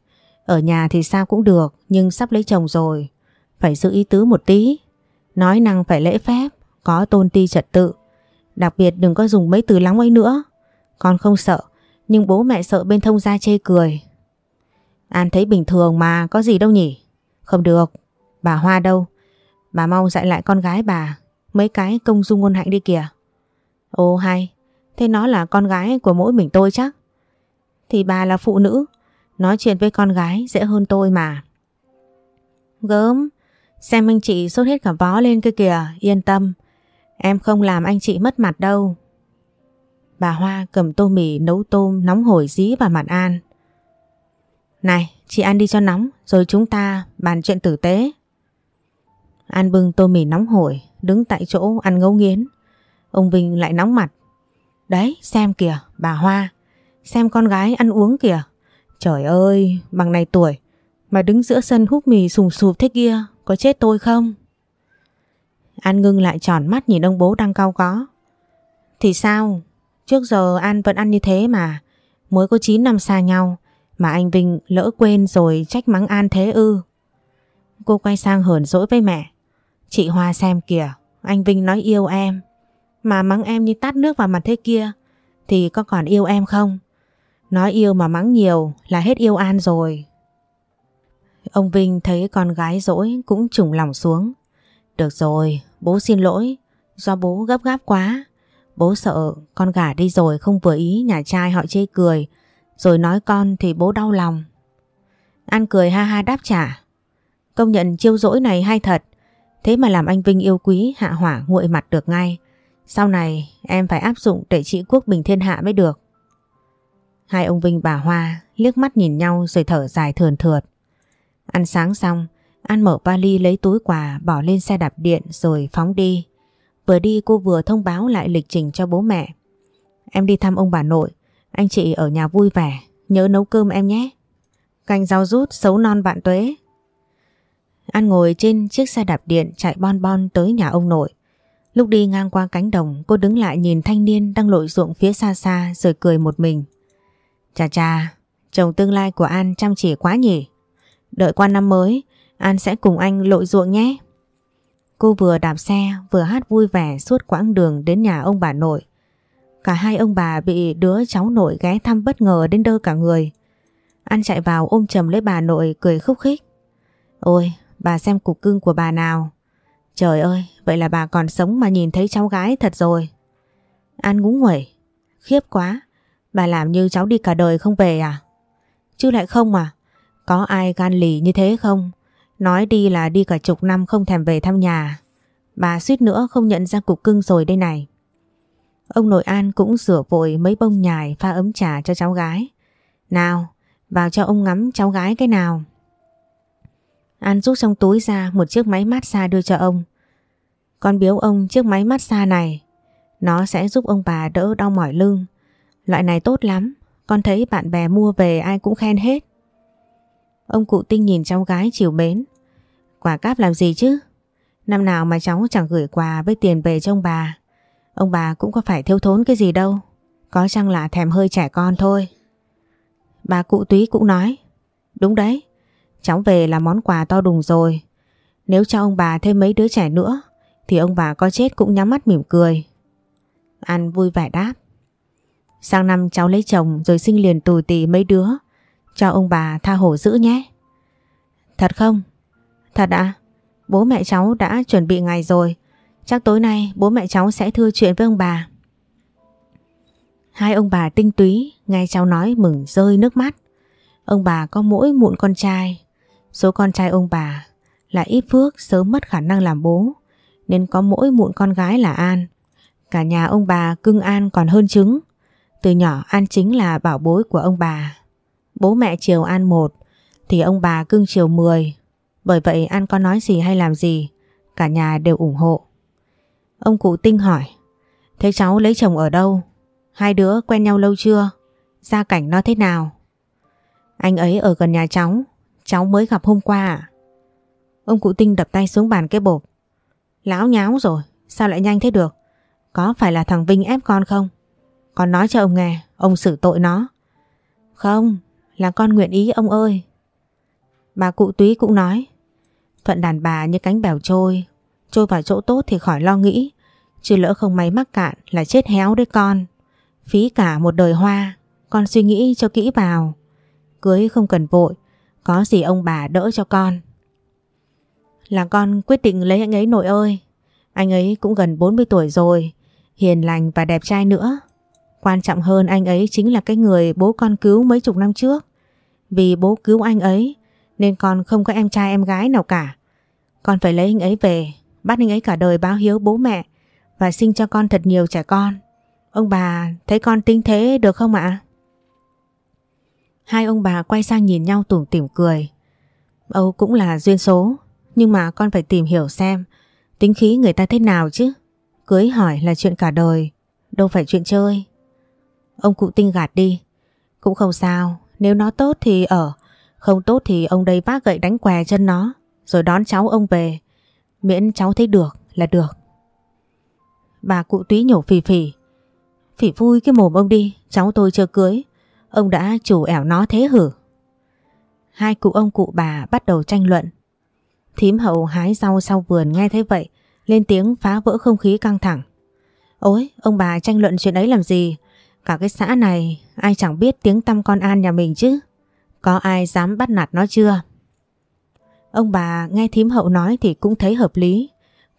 Ở nhà thì sao cũng được, nhưng sắp lấy chồng rồi. Phải giữ ý tứ một tí. Nói năng phải lễ phép, có tôn ti trật tự. Đặc biệt đừng có dùng mấy từ lóng ấy nữa. Con không sợ, nhưng bố mẹ sợ bên thông gia chê cười. An thấy bình thường mà, có gì đâu nhỉ? Không được, bà Hoa đâu? Bà mau dạy lại con gái bà, mấy cái công dung ngôn hạnh đi kìa. ô hay, thế nó là con gái của mỗi mình tôi chắc. Thì bà là phụ nữ, nói chuyện với con gái dễ hơn tôi mà. Gớm, xem anh chị sốt hết cả vó lên kia kìa, yên tâm. Em không làm anh chị mất mặt đâu. Bà Hoa cầm tô mì nấu tôm nóng hổi dí vào mặt An. Này, chị ăn đi cho nóng rồi chúng ta bàn chuyện tử tế. An bưng tô mì nóng hổi, đứng tại chỗ ăn ngấu nghiến. Ông Vinh lại nóng mặt. Đấy, xem kìa, bà Hoa. Xem con gái ăn uống kìa. Trời ơi, bằng này tuổi mà đứng giữa sân hút mì sùng sụp thế kia, có chết tôi không? An ngưng lại tròn mắt nhìn ông bố đang cao có. Thì sao? Trước giờ An vẫn ăn như thế mà. Mới có 9 năm xa nhau mà anh Vinh lỡ quên rồi trách mắng An thế ư. Cô quay sang hờn dỗi với mẹ. Chị Hoa xem kìa, anh Vinh nói yêu em. Mà mắng em như tát nước vào mặt thế kia thì có còn yêu em không? Nói yêu mà mắng nhiều là hết yêu An rồi. Ông Vinh thấy con gái dỗi cũng trùng lòng xuống. Được rồi, bố xin lỗi, do bố gấp gáp quá. Bố sợ con gả đi rồi không vừa ý nhà trai họ chê cười, rồi nói con thì bố đau lòng. An cười ha ha đáp trả. Công nhận chiêu dỗi này hay thật, thế mà làm anh Vinh yêu quý hạ hỏa nguội mặt được ngay. Sau này em phải áp dụng để trị quốc bình thiên hạ mới được. Hai ông Vinh bà Hoa liếc mắt nhìn nhau rồi thở dài thườn thượt. Ăn sáng xong, An mở vali lấy túi quà bỏ lên xe đạp điện rồi phóng đi. Vừa đi cô vừa thông báo lại lịch trình cho bố mẹ. Em đi thăm ông bà nội, anh chị ở nhà vui vẻ, nhớ nấu cơm em nhé. Canh rau rút xấu non bạn tuế. An ngồi trên chiếc xe đạp điện chạy bon bon tới nhà ông nội. Lúc đi ngang qua cánh đồng cô đứng lại nhìn thanh niên đang lội ruộng phía xa xa rồi cười một mình. Chà chà, chồng tương lai của An chăm chỉ quá nhỉ. Đợi qua năm mới, An sẽ cùng anh lội ruộng nhé. Cô vừa đạp xe vừa hát vui vẻ suốt quãng đường đến nhà ông bà nội. Cả hai ông bà bị đứa cháu nội ghé thăm bất ngờ đến đơ cả người. An chạy vào ôm chầm lấy bà nội cười khúc khích. Ôi, bà xem cục cưng của bà nào. Trời ơi, vậy là bà còn sống mà nhìn thấy cháu gái thật rồi. An ngúng nguẩy. Khiếp quá, bà làm như cháu đi cả đời không về à? Chứ lại không mà, có ai gan lì như thế không? Nói đi là đi cả chục năm không thèm về thăm nhà. Bà suýt nữa không nhận ra cục cưng rồi đây này. Ông nội An cũng rửa vội mấy bông nhài pha ấm trà cho cháu gái. Nào, vào cho ông ngắm cháu gái cái nào. An rút trong túi ra một chiếc máy massage đưa cho ông. Con biếu ông chiếc máy massage này. Nó sẽ giúp ông bà đỡ đau mỏi lưng. Loại này tốt lắm. Con thấy bạn bè mua về ai cũng khen hết. Ông cụ tinh nhìn cháu gái chiều mến. Quả cáp làm gì chứ? Năm nào mà cháu chẳng gửi quà với tiền về cho ông bà. Ông bà cũng có phải thiếu thốn cái gì đâu. Có chăng là thèm hơi trẻ con thôi. Bà cụ túy cũng nói. Đúng đấy. Cháu về là món quà to đùng rồi. Nếu cho ông bà thêm mấy đứa trẻ nữa, thì ông bà có chết cũng nhắm mắt mỉm cười. An vui vẻ đáp. Sang năm cháu lấy chồng rồi sinh liền tù tì mấy đứa. Cho ông bà tha hổ giữ nhé. Thật không? Thật ạ? À? Bố mẹ cháu đã chuẩn bị ngày rồi. Chắc tối nay bố mẹ cháu sẽ thưa chuyện với ông bà. Hai ông bà tinh túy nghe cháu nói mừng rơi nước mắt. Ông bà có mỗi mụn con trai. Số con trai ông bà là ít phước sớm mất khả năng làm bố. Nên có mỗi mụn con gái là An. Cả nhà ông bà cưng An còn hơn trứng. Từ nhỏ An chính là bảo bối của ông bà. Bố mẹ chiều An một thì ông bà cưng chiều 10. Bởi vậy An có nói gì hay làm gì, cả nhà đều ủng hộ. Ông cụ Tinh hỏi, thế cháu lấy chồng ở đâu? Hai đứa quen nhau lâu chưa? Gia cảnh nó thế nào? Anh ấy ở gần nhà cháu, cháu mới gặp hôm qua à? Ông cụ Tinh đập tay xuống bàn cái bột. lão nháo rồi, sao lại nhanh thế được? Có phải là thằng Vinh ép con không? Con nói cho ông nghe, ông xử tội nó. Không, là con nguyện ý ông ơi. Bà cụ túy cũng nói, phận đàn bà như cánh bèo trôi, trôi vào chỗ tốt thì khỏi lo nghĩ, chứ lỡ không may mắc cạn là chết héo đấy con. Phí cả một đời hoa, con suy nghĩ cho kỹ vào. Cưới không cần vội, có gì ông bà đỡ cho con. Là con quyết định lấy anh ấy nội ơi. Anh ấy cũng gần 40 tuổi rồi, hiền lành và đẹp trai nữa. Quan trọng hơn anh ấy chính là cái người bố con cứu mấy chục năm trước. Vì bố cứu anh ấy nên con không có em trai em gái nào cả. Con phải lấy anh ấy về, bắt anh ấy cả đời báo hiếu bố mẹ và sinh cho con thật nhiều trẻ con. Ông bà thấy con tinh thế được không ạ? Hai ông bà quay sang nhìn nhau tủm tỉm cười. Âu cũng là duyên số, nhưng mà con phải tìm hiểu xem tính khí người ta thế nào chứ. Cưới hỏi là chuyện cả đời, đâu phải chuyện chơi. Ông cụ tinh gạt đi. Cũng không sao, nếu nó tốt thì ở, không tốt thì ông đây vác gậy đánh què chân nó, rồi đón cháu ông về. Miễn cháu thấy được là được. Bà cụ túy nhổ phì phì. Phỉ vui cái mồm ông đi, cháu tôi chưa cưới. Ông đã chủ ẻo nó thế hử? Hai cụ ông cụ bà bắt đầu tranh luận. Thím hậu hái rau sau vườn nghe thấy vậy, lên tiếng phá vỡ không khí căng thẳng. Ôi, ông bà tranh luận chuyện ấy làm gì? Cả cái xã này ai chẳng biết tiếng tăm con An nhà mình chứ. Có ai dám bắt nạt nó chưa? Ông bà nghe thím hậu nói thì cũng thấy hợp lý.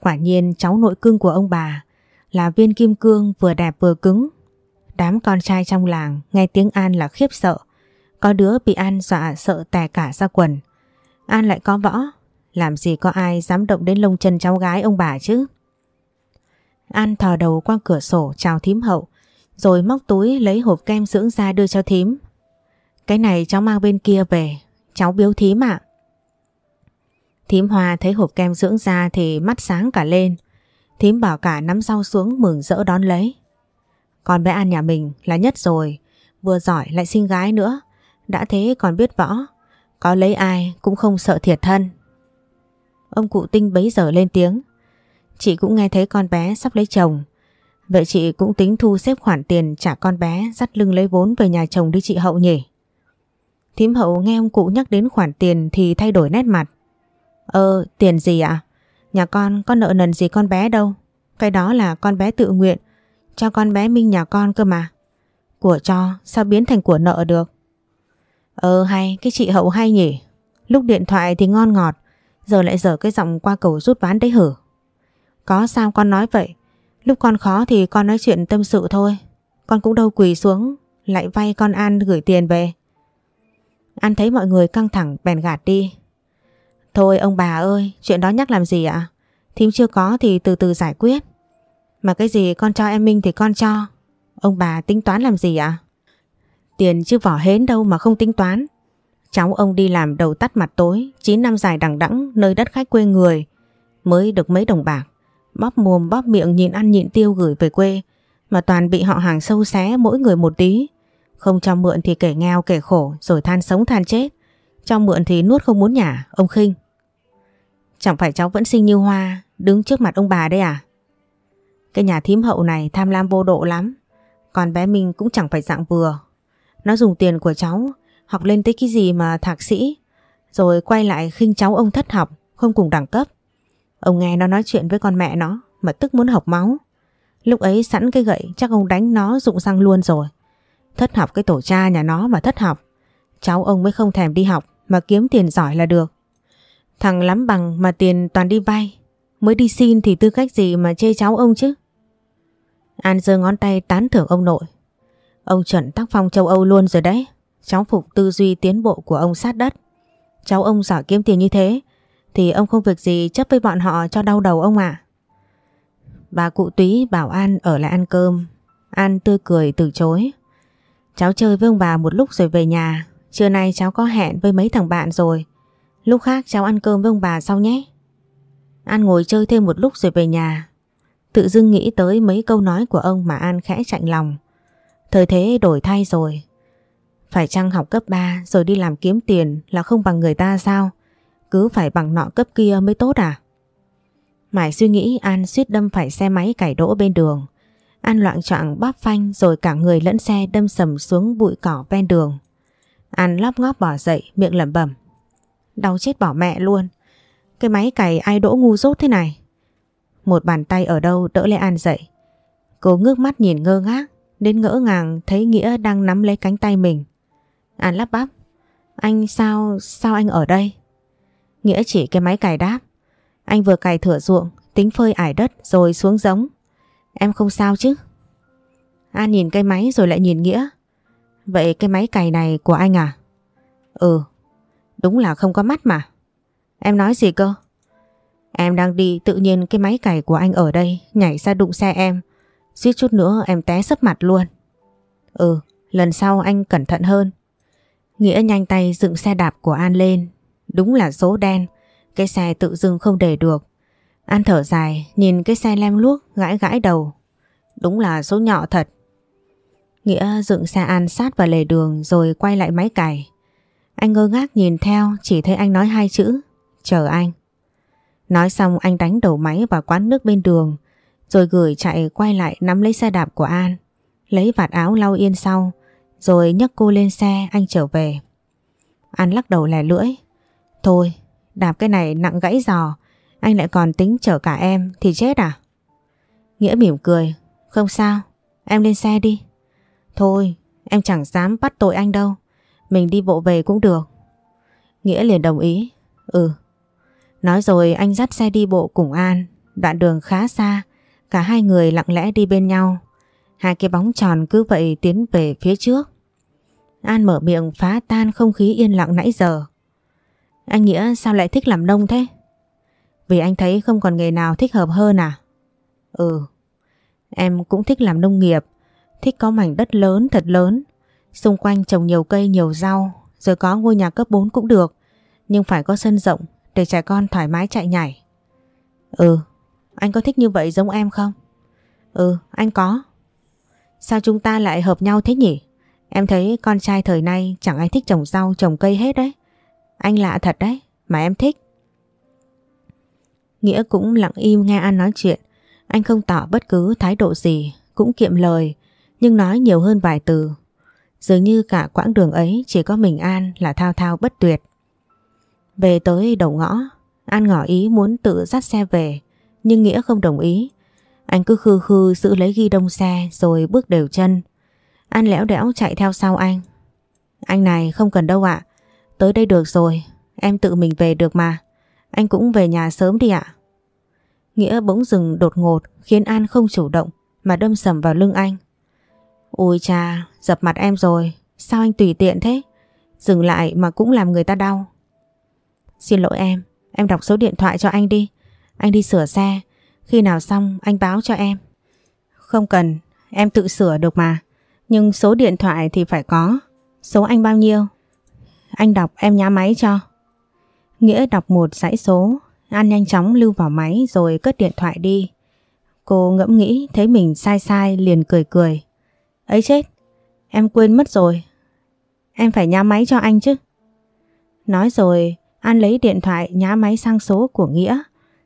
Quả nhiên cháu nội cưng của ông bà là viên kim cương vừa đẹp vừa cứng. Đám con trai trong làng nghe tiếng An là khiếp sợ. Có đứa bị An dọa sợ tè cả ra quần. An lại có võ. Làm gì có ai dám động đến lông chân cháu gái ông bà chứ? An thò đầu qua cửa sổ chào thím hậu rồi móc túi lấy hộp kem dưỡng da đưa cho thím. Cái này cháu mang bên kia về, cháu biếu thím ạ. Thím Hoa thấy hộp kem dưỡng da thì mắt sáng cả lên. Thím bảo cả nắm rau xuống mừng rỡ đón lấy. Con bé An nhà mình là nhất rồi, vừa giỏi lại xinh gái nữa. Đã thế còn biết võ, có lấy ai cũng không sợ thiệt thân. Ông cụ tinh bấy giờ lên tiếng. Chị cũng nghe thấy con bé sắp lấy chồng. Vậy chị cũng tính thu xếp khoản tiền trả con bé dắt lưng lấy vốn về nhà chồng đi chị Hậu nhỉ? Thím Hậu nghe ông cụ nhắc đến khoản tiền thì thay đổi nét mặt. Ờ, tiền gì ạ? Nhà con có nợ nần gì con bé đâu. Cái đó là con bé tự nguyện. Cho con bé Minh nhà con cơ mà. Của cho sao biến thành của nợ được? Ờ hay, cái chị Hậu hay nhỉ? Lúc điện thoại thì ngon ngọt. Giờ lại dở cái giọng qua cầu rút ván đấy hử? Có sao con nói vậy? Lúc con khó thì con nói chuyện tâm sự thôi. Con cũng đâu quỳ xuống, lại vay con An gửi tiền về. An thấy mọi người căng thẳng bèn gạt đi. Thôi ông bà ơi, chuyện đó nhắc làm gì ạ? Thím chưa có thì từ từ giải quyết. Mà cái gì con cho em Minh thì con cho. Ông bà tính toán làm gì ạ? Tiền chứ vỏ hến đâu mà không tính toán. Cháu ông đi làm đầu tắt mặt tối, 9 năm dài đằng đẵng nơi đất khách quê người, mới được mấy đồng bạc. Bóp mồm bóp miệng nhịn ăn nhịn tiêu gửi về quê, mà toàn bị họ hàng sâu xé mỗi người một tí. Không cho mượn thì kể nghèo kể khổ rồi than sống than chết. Cho mượn thì nuốt không muốn nhả, ông khinh. Chẳng phải cháu vẫn xinh như hoa, đứng trước mặt ông bà đấy à? Cái nhà thím hậu này tham lam vô độ lắm. Còn bé mình cũng chẳng phải dạng vừa. Nó dùng tiền của cháu học lên tới cái gì mà thạc sĩ. Rồi quay lại khinh cháu ông thất học, không cùng đẳng cấp. Ông nghe nó nói chuyện với con mẹ nó mà tức muốn học máu. Lúc ấy sẵn cái gậy chắc ông đánh nó rụng răng luôn rồi. Thất học cái tổ cha nhà nó mà thất học. Cháu ông mới không thèm đi học mà kiếm tiền giỏi là được. Thằng lắm bằng mà tiền toàn đi vay. Mới đi xin thì tư cách gì mà chê cháu ông chứ. An giơ ngón tay tán thưởng ông nội. Ông chuẩn tác phong châu Âu luôn rồi đấy. Cháu phục tư duy tiến bộ của ông sát đất. Cháu ông giỏi kiếm tiền như thế, thì ông không việc gì chấp với bọn họ cho đau đầu ông à. Bà cụ túy bảo An ở lại ăn cơm. An tươi cười từ chối. Cháu chơi với ông bà một lúc rồi về nhà. Trưa nay cháu có hẹn với mấy thằng bạn rồi. Lúc khác cháu ăn cơm với ông bà sau nhé. An ngồi chơi thêm một lúc rồi về nhà. Tự dưng nghĩ tới mấy câu nói của ông mà An khẽ chạnh lòng. Thời thế đổi thay rồi. Phải chăng học cấp 3 rồi đi làm kiếm tiền là không bằng người ta sao? Cứ phải bằng nọ cấp kia mới tốt à? Mãi suy nghĩ, An suýt đâm phải xe máy cải đỗ bên đường. An loạn trọng bóp phanh rồi cả người lẫn xe đâm sầm xuống bụi cỏ ven đường. An lóp ngóp bỏ dậy, miệng lẩm bẩm. Đau chết bỏ mẹ luôn. Cái máy cày ai đỗ ngu dốt thế này. Một bàn tay ở đâu đỡ lấy An dậy. Cô ngước mắt nhìn ngơ ngác đến ngỡ ngàng thấy Nghĩa đang nắm lấy cánh tay mình. An lắp bắp. Anh sao, sao anh ở đây? Nghĩa chỉ cái máy cày đáp. Anh vừa cày thửa ruộng, tính phơi ải đất rồi xuống giống. Em không sao chứ? An nhìn cái máy rồi lại nhìn Nghĩa. Vậy cái máy cày này của anh à? Ừ, đúng là không có mắt mà. Em nói gì cơ? Em đang đi tự nhiên cái máy cày của anh ở đây nhảy ra đụng xe em. Suýt chút nữa em té sấp mặt luôn. Ừ, lần sau anh cẩn thận hơn. Nghĩa nhanh tay dựng xe đạp của An lên. Đúng là số đen. Cái xe tự dưng không để được. An thở dài, nhìn cái xe lem luốc, gãi gãi đầu. Đúng là số nhỏ thật. Nghĩa dựng xe An sát vào lề đường rồi quay lại máy cày. Anh ngơ ngác nhìn theo, chỉ thấy anh nói hai chữ. Chờ anh. Nói xong anh đánh đầu máy vào quán nước bên đường, rồi gửi chạy quay lại nắm lấy xe đạp của An. Lấy vạt áo lau yên sau, rồi nhấc cô lên xe anh trở về. An lắc đầu lẻ lưỡi. Thôi, đạp cái này nặng gãy giò, anh lại còn tính chở cả em thì chết à? Nghĩa mỉm cười. Không sao, em lên xe đi. Thôi, em chẳng dám bắt tội anh đâu. Mình đi bộ về cũng được. Nghĩa liền đồng ý. Ừ. Nói rồi anh dắt xe đi bộ cùng An. Đoạn đường khá xa. Cả hai người lặng lẽ đi bên nhau. Hai cái bóng tròn cứ vậy tiến về phía trước. An mở miệng phá tan không khí yên lặng nãy giờ. Anh Nghĩa sao lại thích làm nông thế? Vì anh thấy không còn nghề nào thích hợp hơn à? Ừ, em cũng thích làm nông nghiệp, thích có mảnh đất lớn thật lớn, xung quanh trồng nhiều cây nhiều rau, rồi có ngôi nhà cấp 4 cũng được, nhưng phải có sân rộng để trẻ con thoải mái chạy nhảy. Ừ, anh có thích như vậy giống em không? Ừ, anh có. Sao chúng ta lại hợp nhau thế nhỉ? Em thấy con trai thời nay chẳng ai thích trồng rau trồng cây hết đấy. Anh lạ thật đấy, mà em thích. Nghĩa cũng lặng im nghe An nói chuyện. Anh không tỏ bất cứ thái độ gì, cũng kiệm lời, nhưng nói nhiều hơn vài từ. Dường như cả quãng đường ấy chỉ có mình An là thao thao bất tuyệt. Về tới đầu ngõ, An ngỏ ý muốn tự dắt xe về, nhưng Nghĩa không đồng ý. Anh cứ khư khư giữ lấy ghi đông xe rồi bước đều chân. An lẽo đẽo chạy theo sau anh. Anh này không cần đâu ạ. Tới đây được rồi, em tự mình về được mà. Anh cũng về nhà sớm đi ạ. Nghĩa bỗng dừng đột ngột khiến An không chủ động mà đâm sầm vào lưng anh. Ôi cha, dập mặt em rồi, sao anh tùy tiện thế? Dừng lại mà cũng làm người ta đau. Xin lỗi em, em đọc số điện thoại cho anh đi. Anh đi sửa xe, khi nào xong anh báo cho em. Không cần, em tự sửa được mà. Nhưng số điện thoại thì phải có. Số anh bao nhiêu? Anh đọc em nhá máy cho. Nghĩa đọc một dãy số, An nhanh chóng lưu vào máy rồi cất điện thoại đi. Cô ngẫm nghĩ thấy mình sai sai liền cười cười. Ấy chết, em quên mất rồi. Em phải nhá máy cho anh chứ. Nói rồi, An lấy điện thoại nhá máy sang số của Nghĩa.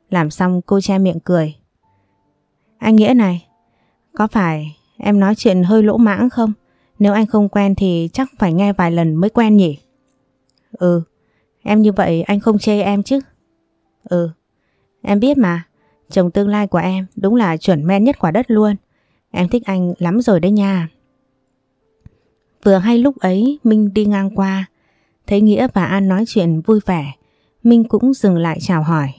Làm xong cô che miệng cười. Anh Nghĩa này, có phải em nói chuyện hơi lỗ mãng không? Nếu anh không quen thì chắc phải nghe vài lần mới quen nhỉ? Ừ, em như vậy anh không chê em chứ? Ừ, em biết mà, chồng tương lai của em đúng là chuẩn men nhất quả đất luôn. Em thích anh lắm rồi đấy nha. Vừa hay lúc ấy Minh đi ngang qua, thấy Nghĩa và An nói chuyện vui vẻ, Minh cũng dừng lại chào hỏi.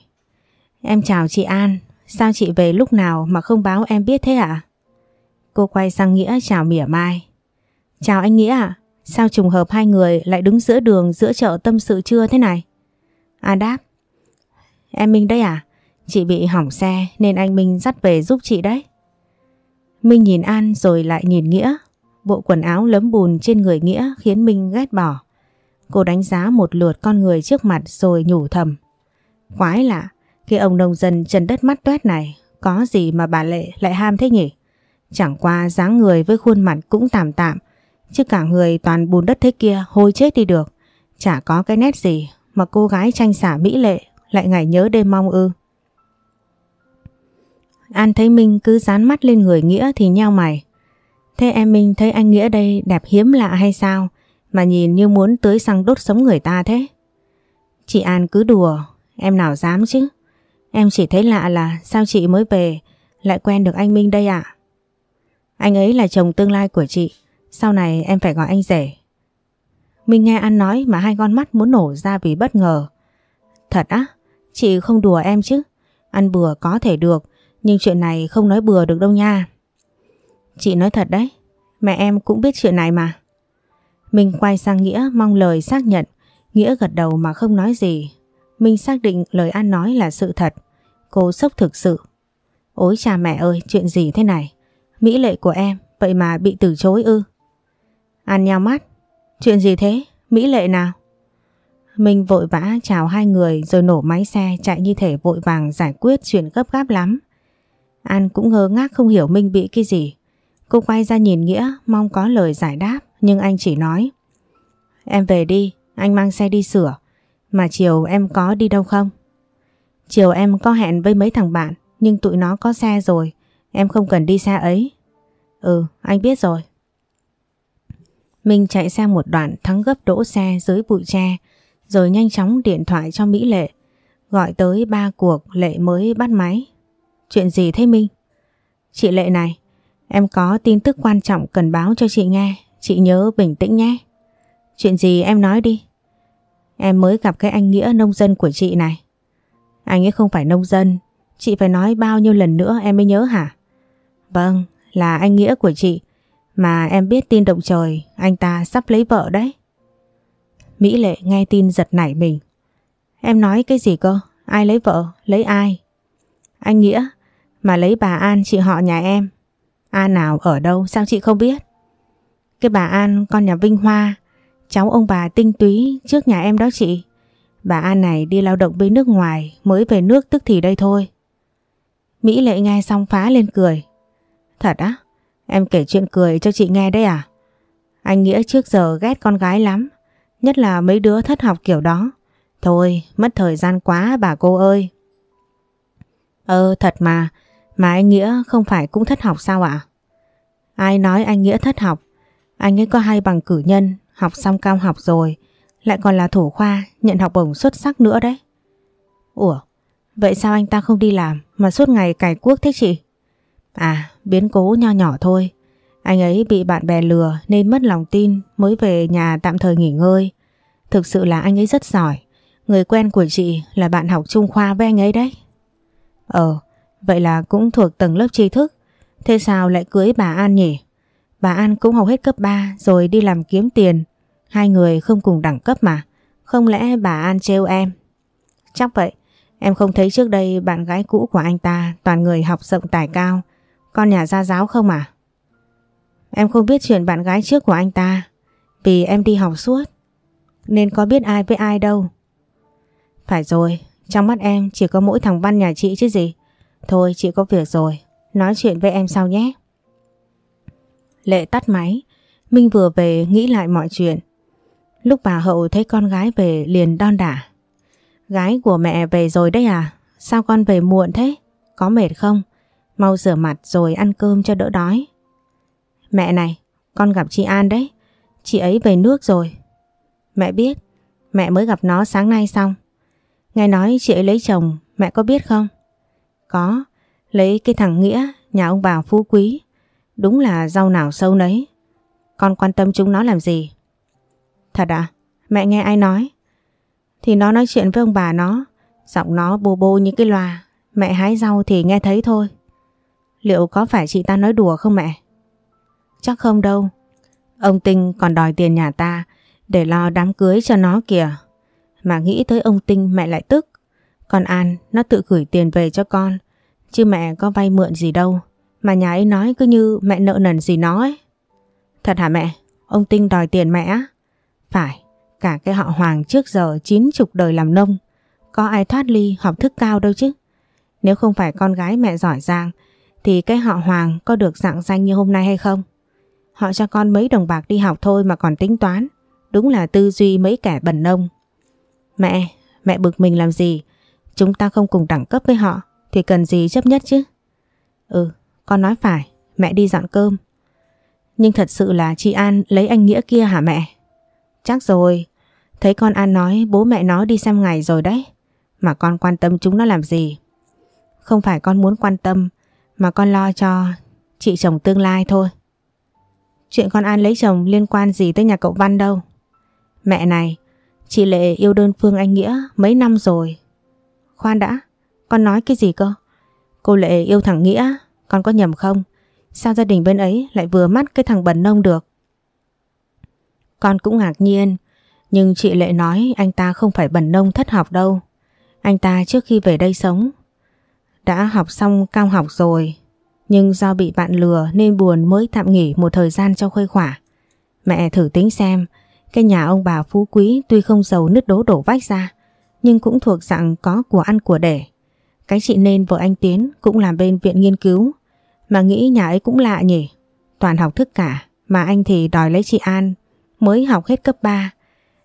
Em chào chị An, sao chị về lúc nào mà không báo em biết thế ạ? Cô quay sang Nghĩa chào mỉa mai. Chào anh Nghĩa ạ, sao trùng hợp hai người lại đứng giữa đường giữa chợ tâm sự trưa thế này? An đáp. Em Minh đấy à? Chị bị hỏng xe nên anh Minh dắt về giúp chị đấy. Minh nhìn An rồi lại nhìn Nghĩa. Bộ quần áo lấm bùn trên người Nghĩa khiến Minh ghét bỏ. Cô đánh giá một lượt con người trước mặt rồi nhủ thầm. Quái lạ, cái ông nông dân chân đất mắt tuét này có gì mà bà Lệ lại ham thế nhỉ? Chẳng qua dáng người với khuôn mặt cũng tạm tạm chứ cả người toàn bùn đất thế kia hôi chết đi được. Chả có cái nét gì mà cô gái tranh xả mỹ lệ lại ngày nhớ đêm mong ư. An thấy Minh cứ dán mắt lên người Nghĩa thì nheo mày. Thế em Minh thấy anh Nghĩa đây đẹp hiếm lạ hay sao mà nhìn như muốn tưới xăng đốt sống người ta thế? Chị An cứ đùa, em nào dám chứ? Em chỉ thấy lạ là sao chị mới về lại quen được anh Minh đây ạ? Anh ấy là chồng tương lai của chị, sau này em phải gọi anh rể. Minh nghe An nói mà hai con mắt muốn nổ ra vì bất ngờ. Thật á? Chị không đùa em chứ? Ăn bừa có thể được, nhưng chuyện này không nói bừa được đâu nha. Chị nói thật đấy, mẹ em cũng biết chuyện này mà. Minh quay sang Nghĩa mong lời xác nhận, Nghĩa gật đầu mà không nói gì. Minh xác định lời An nói là sự thật. Cô sốc thực sự. Ôi cha mẹ ơi, chuyện gì thế này? Mỹ lệ của em, vậy mà bị từ chối ư? An nhau mắt. Chuyện gì thế? Mỹ lệ nào? Minh vội vã chào hai người rồi nổ máy xe chạy như thể vội vàng giải quyết chuyện gấp gáp lắm. An cũng ngơ ngác không hiểu Minh bị cái gì. Cô quay ra nhìn Nghĩa mong có lời giải đáp nhưng anh chỉ nói Em về đi, anh mang xe đi sửa. Mà chiều em có đi đâu không? Chiều em có hẹn với mấy thằng bạn nhưng tụi nó có xe rồi. Em không cần đi xe ấy. Ừ, anh biết rồi. Minh chạy xe một đoạn thắng gấp đỗ xe dưới bụi tre rồi nhanh chóng điện thoại cho Mỹ Lệ. Gọi tới ba cuộc Lệ mới bắt máy. Chuyện gì thế Minh? Chị Lệ này, em có tin tức quan trọng cần báo cho chị nghe. Chị nhớ bình tĩnh nhé. Chuyện gì em nói đi. Em mới gặp cái anh Nghĩa nông dân của chị này. Anh ấy không phải nông dân. Chị phải nói bao nhiêu lần nữa em mới nhớ hả? Vâng, là anh Nghĩa của chị. Mà em biết tin động trời, anh ta sắp lấy vợ đấy. Mỹ Lệ nghe tin giật nảy mình. Em nói cái gì cơ? Ai lấy vợ? Lấy ai? Anh Nghĩa, mà lấy bà An chị họ nhà em. An nào ở đâu sao chị không biết? Cái bà An con nhà Vinh Hoa, cháu ông bà tinh túy trước nhà em đó chị. Bà An này đi lao động bên nước ngoài mới về nước tức thì đây thôi. Mỹ Lệ nghe xong phá lên cười. Thật á? Em kể chuyện cười cho chị nghe đấy à? Anh Nghĩa trước giờ ghét con gái lắm. Nhất là mấy đứa thất học kiểu đó. Thôi, mất thời gian quá bà cô ơi. Ờ, thật mà. Mà anh Nghĩa không phải cũng thất học sao ạ? Ai nói anh Nghĩa thất học? Anh ấy có hai bằng cử nhân, học xong cao học rồi. Lại còn là thủ khoa, nhận học bổng xuất sắc nữa đấy. Ủa, vậy sao anh ta không đi làm mà suốt ngày cày cuốc thế chị? À, biến cố nho nhỏ thôi. Anh ấy bị bạn bè lừa nên mất lòng tin mới về nhà tạm thời nghỉ ngơi. Thực sự là anh ấy rất giỏi. Người quen của chị là bạn học trung khoa với anh ấy đấy. Ờ, Vậy là cũng thuộc tầng lớp tri thức. Thế sao lại cưới bà An nhỉ? Bà An cũng học hết cấp 3 rồi đi làm kiếm tiền. Hai người không cùng đẳng cấp mà. Không lẽ bà An trêu em? Chắc vậy. Em không thấy trước đây bạn gái cũ của anh ta toàn người học rộng tài cao. Con nhà gia giáo không à? Em không biết chuyện bạn gái trước của anh ta. Vì em đi học suốt. Nên có biết ai với ai đâu. Phải rồi, trong mắt em chỉ có mỗi thằng Văn nhà chị chứ gì. Thôi chị có việc rồi, nói chuyện với em sau nhé. Lệ tắt máy, Minh vừa về nghĩ lại mọi chuyện. Lúc bà Hậu thấy con gái về liền đon đả. Gái của mẹ về rồi đấy à? Sao con về muộn thế? Có mệt không? Mau rửa mặt rồi ăn cơm cho đỡ đói. Mẹ này, con gặp chị An đấy. Chị ấy về nước rồi. Mẹ biết, mẹ mới gặp nó sáng nay xong. Nghe nói chị ấy lấy chồng, mẹ có biết không? Có, lấy cái thằng Nghĩa, nhà ông bà phú quý. Đúng là rau nào sâu nấy. Con quan tâm chúng nó làm gì? Thật à? Mẹ nghe ai nói? Thì nó nói chuyện với ông bà nó. Giọng nó bô bô như cái loa. Mẹ hái rau thì nghe thấy thôi. Liệu có phải chị ta nói đùa không mẹ? Chắc không đâu. Ông Tinh còn đòi tiền nhà ta để lo đám cưới cho nó kìa. Mà nghĩ tới ông Tinh mẹ lại tức. Còn An nó tự gửi tiền về cho con. Chứ mẹ có vay mượn gì đâu. Mà nhà ấy nói cứ như mẹ nợ nần gì nó ấy. Thật hả mẹ? Ông Tinh đòi tiền mẹ á? Phải, cả cái họ Hoàng trước giờ chín chục đời làm nông. Có ai thoát ly học thức cao đâu chứ. Nếu không phải con gái mẹ giỏi giang thì cái họ Hoàng có được dạng danh như hôm nay hay không? Họ cho con mấy đồng bạc đi học thôi mà còn tính toán. Đúng là tư duy mấy kẻ bẩn nông. Mẹ, mẹ bực mình làm gì? Chúng ta không cùng đẳng cấp với họ thì cần gì chấp nhất chứ? Ừ, con nói phải, mẹ đi dọn cơm. Nhưng thật sự là chị An lấy anh Nghĩa kia hả mẹ? Chắc rồi, thấy con An nói bố mẹ nó đi xem ngày rồi đấy. Mà con quan tâm chúng nó làm gì? Không phải con muốn quan tâm, mà con lo cho chị chồng tương lai thôi. Chuyện con An lấy chồng liên quan gì tới nhà cậu Văn đâu. Mẹ này, chị Lệ yêu đơn phương anh Nghĩa mấy năm rồi. Khoan đã, con nói cái gì cơ? Cô Lệ yêu thằng Nghĩa, con có nhầm không? Sao gia đình bên ấy lại vừa mắt cái thằng bần nông được? Con cũng ngạc nhiên, nhưng chị Lệ nói anh ta không phải bần nông thất học đâu. Anh ta trước khi về đây sống đã học xong cao học rồi nhưng do bị bạn lừa nên buồn mới tạm nghỉ một thời gian cho khuây khỏa. Mẹ thử tính xem, cái nhà ông bà phú quý tuy không giàu nứt đố đổ vách ra, nhưng cũng thuộc dạng có của ăn của để. Cái chị nên vợ anh Tiến cũng làm bên viện nghiên cứu, mà nghĩ nhà ấy cũng lạ nhỉ. Toàn học thức cả, mà anh thì đòi lấy chị An, mới học hết cấp 3.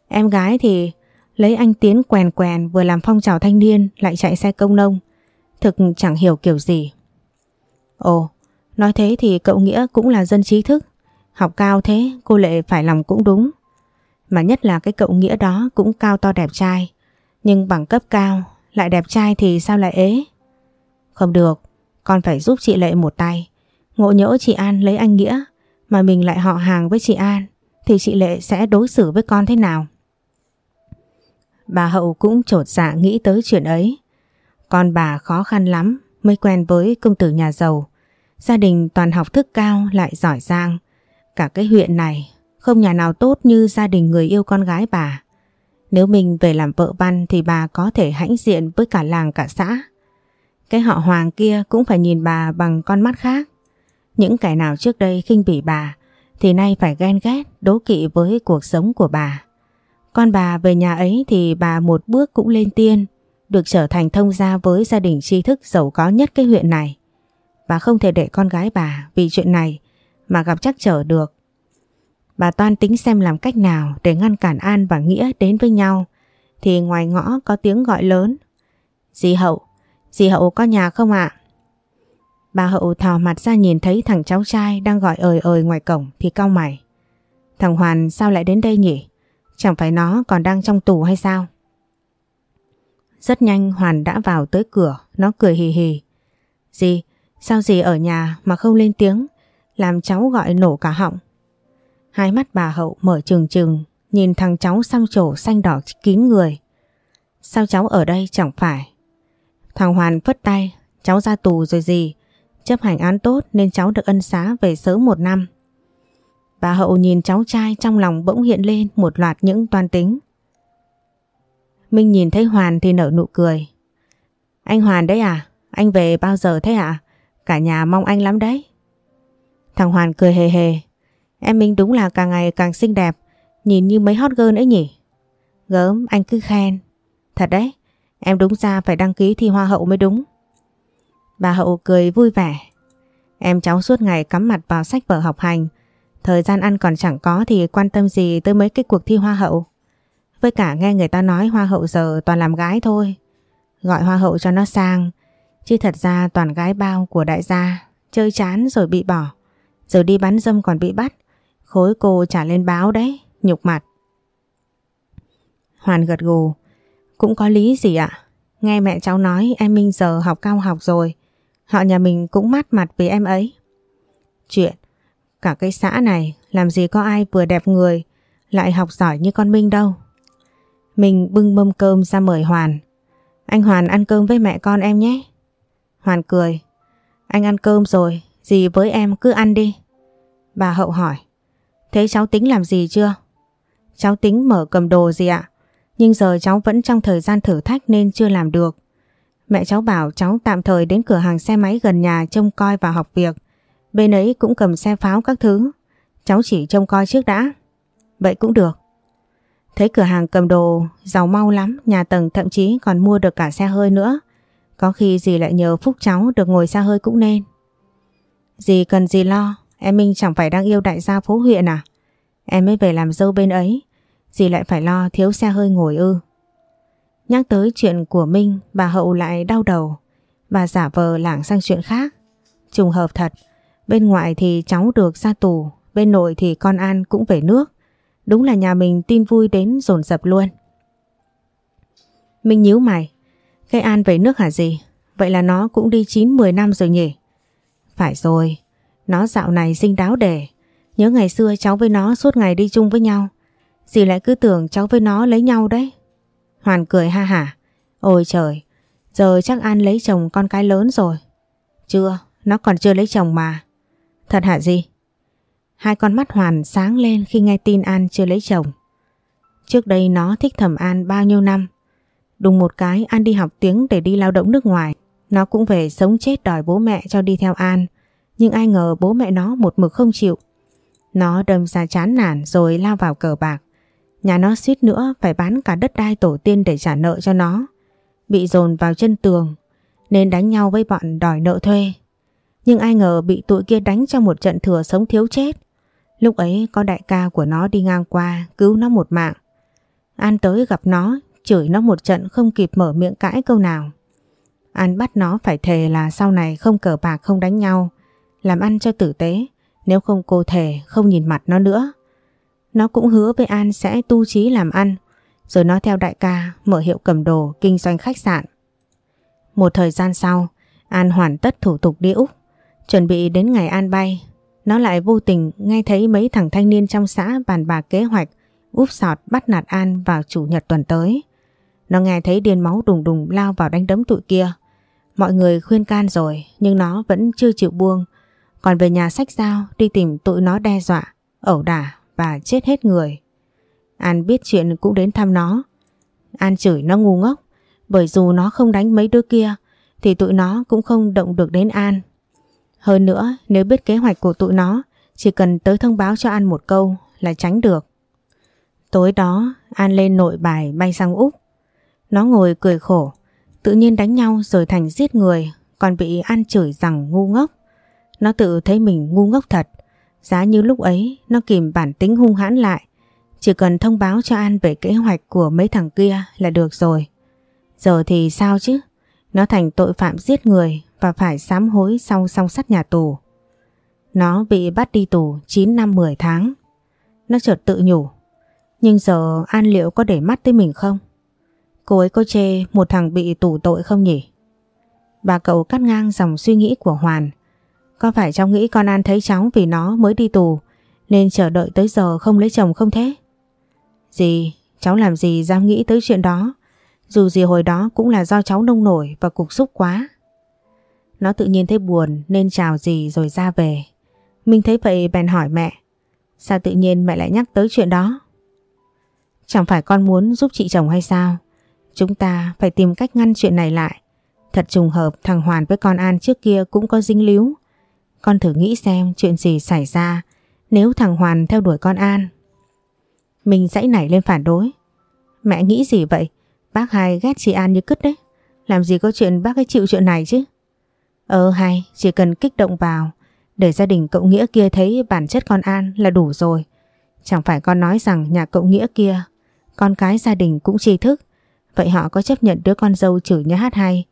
Em gái thì lấy anh Tiến quèn quèn vừa làm phong trào thanh niên lại chạy xe công nông. Thực chẳng hiểu kiểu gì Ồ, nói thế thì cậu Nghĩa cũng là dân trí thức. Học cao thế, cô Lệ phải lòng cũng đúng. Mà nhất là cái cậu Nghĩa đó cũng cao to đẹp trai. Nhưng bằng cấp cao, lại đẹp trai thì sao lại ế? Không được, con phải giúp chị Lệ một tay. Ngộ nhỡ chị An lấy anh Nghĩa, mà mình lại họ hàng với chị An, thì chị Lệ sẽ đối xử với con thế nào? Bà Hậu cũng trột dạ nghĩ tới chuyện ấy. Con bà khó khăn lắm mới quen với công tử nhà giàu. Gia đình toàn học thức cao lại giỏi giang. Cả cái huyện này không nhà nào tốt như gia đình người yêu con gái bà. Nếu mình về làm vợ văn thì bà có thể hãnh diện với cả làng cả xã. Cái họ Hoàng kia cũng phải nhìn bà bằng con mắt khác. Những kẻ nào trước đây khinh bỉ bà thì nay phải ghen ghét, đố kỵ với cuộc sống của bà. Con bà về nhà ấy thì bà một bước cũng lên tiên, được trở thành thông gia với gia đình tri thức giàu có nhất cái huyện này. Bà không thể để con gái bà vì chuyện này mà gặp chắc trở được. Bà toan tính xem làm cách nào để ngăn cản An và Nghĩa đến với nhau thì ngoài ngõ có tiếng gọi lớn. Dì Hậu, dì Hậu có nhà không ạ? Bà Hậu thò mặt ra nhìn thấy thằng cháu trai đang gọi ời ời ngoài cổng thì cau mày. Thằng Hoàn sao lại đến đây nhỉ? Chẳng phải nó còn đang trong tù hay sao? Rất nhanh Hoàn đã vào tới cửa, nó cười hì hì. Dì, sao dì ở nhà mà không lên tiếng, làm cháu gọi nổ cả họng. Hai mắt bà Hậu mở trừng trừng, nhìn thằng cháu xăm trổ xanh đỏ kín người. Sao cháu ở đây chẳng phải? Thằng Hoàn phất tay, Cháu ra tù rồi gì? Chấp hành án tốt nên cháu được ân xá về sớm một năm. Bà Hậu nhìn cháu trai trong lòng bỗng hiện lên một loạt những toan tính. Minh nhìn thấy Hoàn thì nở nụ cười. Anh Hoàn đấy à? Anh về bao giờ thế ạ? À? Cả nhà mong anh lắm đấy. Thằng Hoàn cười hề hề. Em Minh đúng là càng ngày càng xinh đẹp, nhìn như mấy hot girl ấy nhỉ? Gớm, anh cứ khen. Thật đấy, em đúng ra phải đăng ký thi hoa hậu mới đúng. Bà Hậu cười vui vẻ. Em cháu suốt ngày cắm mặt vào sách vở học hành, thời gian ăn còn chẳng có thì quan tâm gì tới mấy cái cuộc thi hoa hậu. Với cả nghe người ta nói hoa hậu giờ toàn làm gái thôi. Gọi hoa hậu cho nó sang, chứ thật ra toàn gái bao của đại gia, chơi chán rồi bị bỏ. rồi đi bắn dâm còn bị bắt, khối cô trả lên báo đấy, nhục mặt. Hoàn gật gù, cũng có lý gì ạ? Nghe mẹ cháu nói em Minh giờ học cao học rồi, họ nhà mình cũng mát mặt vì em ấy. Chuyện, cả cái xã này làm gì có ai vừa đẹp người lại học giỏi như con Minh đâu. Mình bưng mâm cơm ra mời Hoàn. Anh Hoàn ăn cơm với mẹ con em nhé. Hoàn cười. Anh ăn cơm rồi, gì với em cứ ăn đi. Bà Hậu hỏi. Thế cháu tính làm gì chưa? Cháu tính mở cầm đồ gì ạ? Nhưng giờ cháu vẫn trong thời gian thử thách nên chưa làm được. Mẹ cháu bảo cháu tạm thời đến cửa hàng xe máy gần nhà trông coi và học việc. Bên ấy cũng cầm xe pháo các thứ. Cháu chỉ trông coi trước đã. Vậy cũng được. Thấy cửa hàng cầm đồ giàu mau lắm, nhà tầng thậm chí còn mua được cả xe hơi nữa. Có khi dì lại nhờ phúc cháu được ngồi xe hơi cũng nên. Dì cần gì lo, em Minh chẳng phải đang yêu đại gia phố huyện à? Em mới về làm dâu bên ấy, gì lại phải lo thiếu xe hơi ngồi ư. Nhắc tới chuyện của Minh, bà Hậu lại đau đầu. Bà giả vờ lảng sang chuyện khác. Trùng hợp thật, bên ngoại thì cháu được ra tù, bên nội thì con An cũng về nước. Đúng là nhà mình tin vui đến dồn dập luôn. Minh nhíu mày. Cái An về nước hả gì? Vậy là nó cũng đi 9-10 năm rồi nhỉ? Phải rồi. Nó dạo này sinh đáo để. Nhớ ngày xưa cháu với nó suốt ngày đi chung với nhau. Dì lại cứ tưởng cháu với nó lấy nhau đấy. Hoàn cười ha hả. Ôi trời, giờ chắc An lấy chồng con cái lớn rồi. Chưa, nó còn chưa lấy chồng mà. Thật hả gì? Hai con mắt Hoàn sáng lên khi nghe tin An chưa lấy chồng. Trước đây nó thích thẩm An bao nhiêu năm. Đùng một cái An đi học tiếng để đi lao động nước ngoài. Nó cũng về sống chết đòi bố mẹ cho đi theo An. Nhưng ai ngờ bố mẹ nó một mực không chịu. Nó đâm ra chán nản rồi lao vào cờ bạc. Nhà nó suýt nữa phải bán cả đất đai tổ tiên để trả nợ cho nó. Bị dồn vào chân tường nên đánh nhau với bọn đòi nợ thuê. Nhưng ai ngờ bị tụi kia đánh trong một trận thừa sống thiếu chết. Lúc ấy có đại ca của nó đi ngang qua cứu nó một mạng. An tới gặp nó, chửi nó một trận không kịp mở miệng cãi câu nào. An bắt nó phải thề là sau này không cờ bạc không đánh nhau, làm ăn cho tử tế, nếu không cô thề không nhìn mặt nó nữa. Nó cũng hứa với An sẽ tu trí làm ăn, rồi nó theo đại ca mở hiệu cầm đồ kinh doanh khách sạn. Một thời gian sau, An hoàn tất thủ tục đi Úc, chuẩn bị đến ngày An bay nó lại vô tình nghe thấy mấy thằng thanh niên trong xã bàn bạc kế hoạch úp sọt bắt nạt An vào chủ nhật tuần tới. Nó nghe thấy điên máu đùng đùng lao vào đánh đấm tụi kia. Mọi người khuyên can rồi nhưng nó vẫn chưa chịu buông. Còn về nhà sách dao đi tìm tụi nó đe dọa, ẩu đả và chết hết người. An biết chuyện cũng đến thăm nó. An chửi nó ngu ngốc bởi dù nó không đánh mấy đứa kia thì tụi nó cũng không động được đến An. Hơn nữa nếu biết kế hoạch của tụi nó chỉ cần tới thông báo cho An một câu là tránh được. Tối đó An lên nội bài bay sang Úc. Nó ngồi cười khổ, tự nhiên đánh nhau rồi thành giết người còn bị An chửi rằng ngu ngốc. Nó tự thấy mình ngu ngốc thật. Giá như lúc ấy, nó kìm bản tính hung hãn lại. Chỉ cần thông báo cho An về kế hoạch của mấy thằng kia là được rồi. Giờ thì sao chứ? Nó thành tội phạm giết người và phải sám hối sau song sắt nhà tù. Nó bị bắt đi tù 9 năm 10 tháng. Nó chợt tự nhủ. Nhưng giờ An liệu có để mắt tới mình không? Cô ấy có chê một thằng bị tù tội không nhỉ? Bà cậu cắt ngang dòng suy nghĩ của Hoàn. Có phải cháu nghĩ con An thấy cháu vì nó mới đi tù, nên chờ đợi tới giờ không lấy chồng không thế? Gì? Cháu làm gì dám nghĩ tới chuyện đó? Dù gì hồi đó cũng là do cháu nông nổi và cục xúc quá. Nó tự nhiên thấy buồn nên chào gì rồi ra về. Minh thấy vậy bèn hỏi mẹ. Sao tự nhiên mẹ lại nhắc tới chuyện đó? Chẳng phải con muốn giúp chị chồng hay sao? Chúng ta phải tìm cách ngăn chuyện này lại. Thật trùng hợp thằng Hoàn với con An trước kia cũng có dính líu. Con thử nghĩ xem chuyện gì xảy ra nếu thằng Hoàn theo đuổi con An. Mình dãy nảy lên phản đối. Mẹ nghĩ gì vậy? Bác hai ghét chị An như cứt đấy. Làm gì có chuyện bác ấy chịu chuyện này chứ? Ờ hay, chỉ cần kích động vào để gia đình cậu Nghĩa kia thấy bản chất con An là đủ rồi. Chẳng phải con nói rằng nhà cậu Nghĩa kia con cái gia đình cũng tri thức. Vậy họ có chấp nhận đứa con dâu chửi nhà hát hay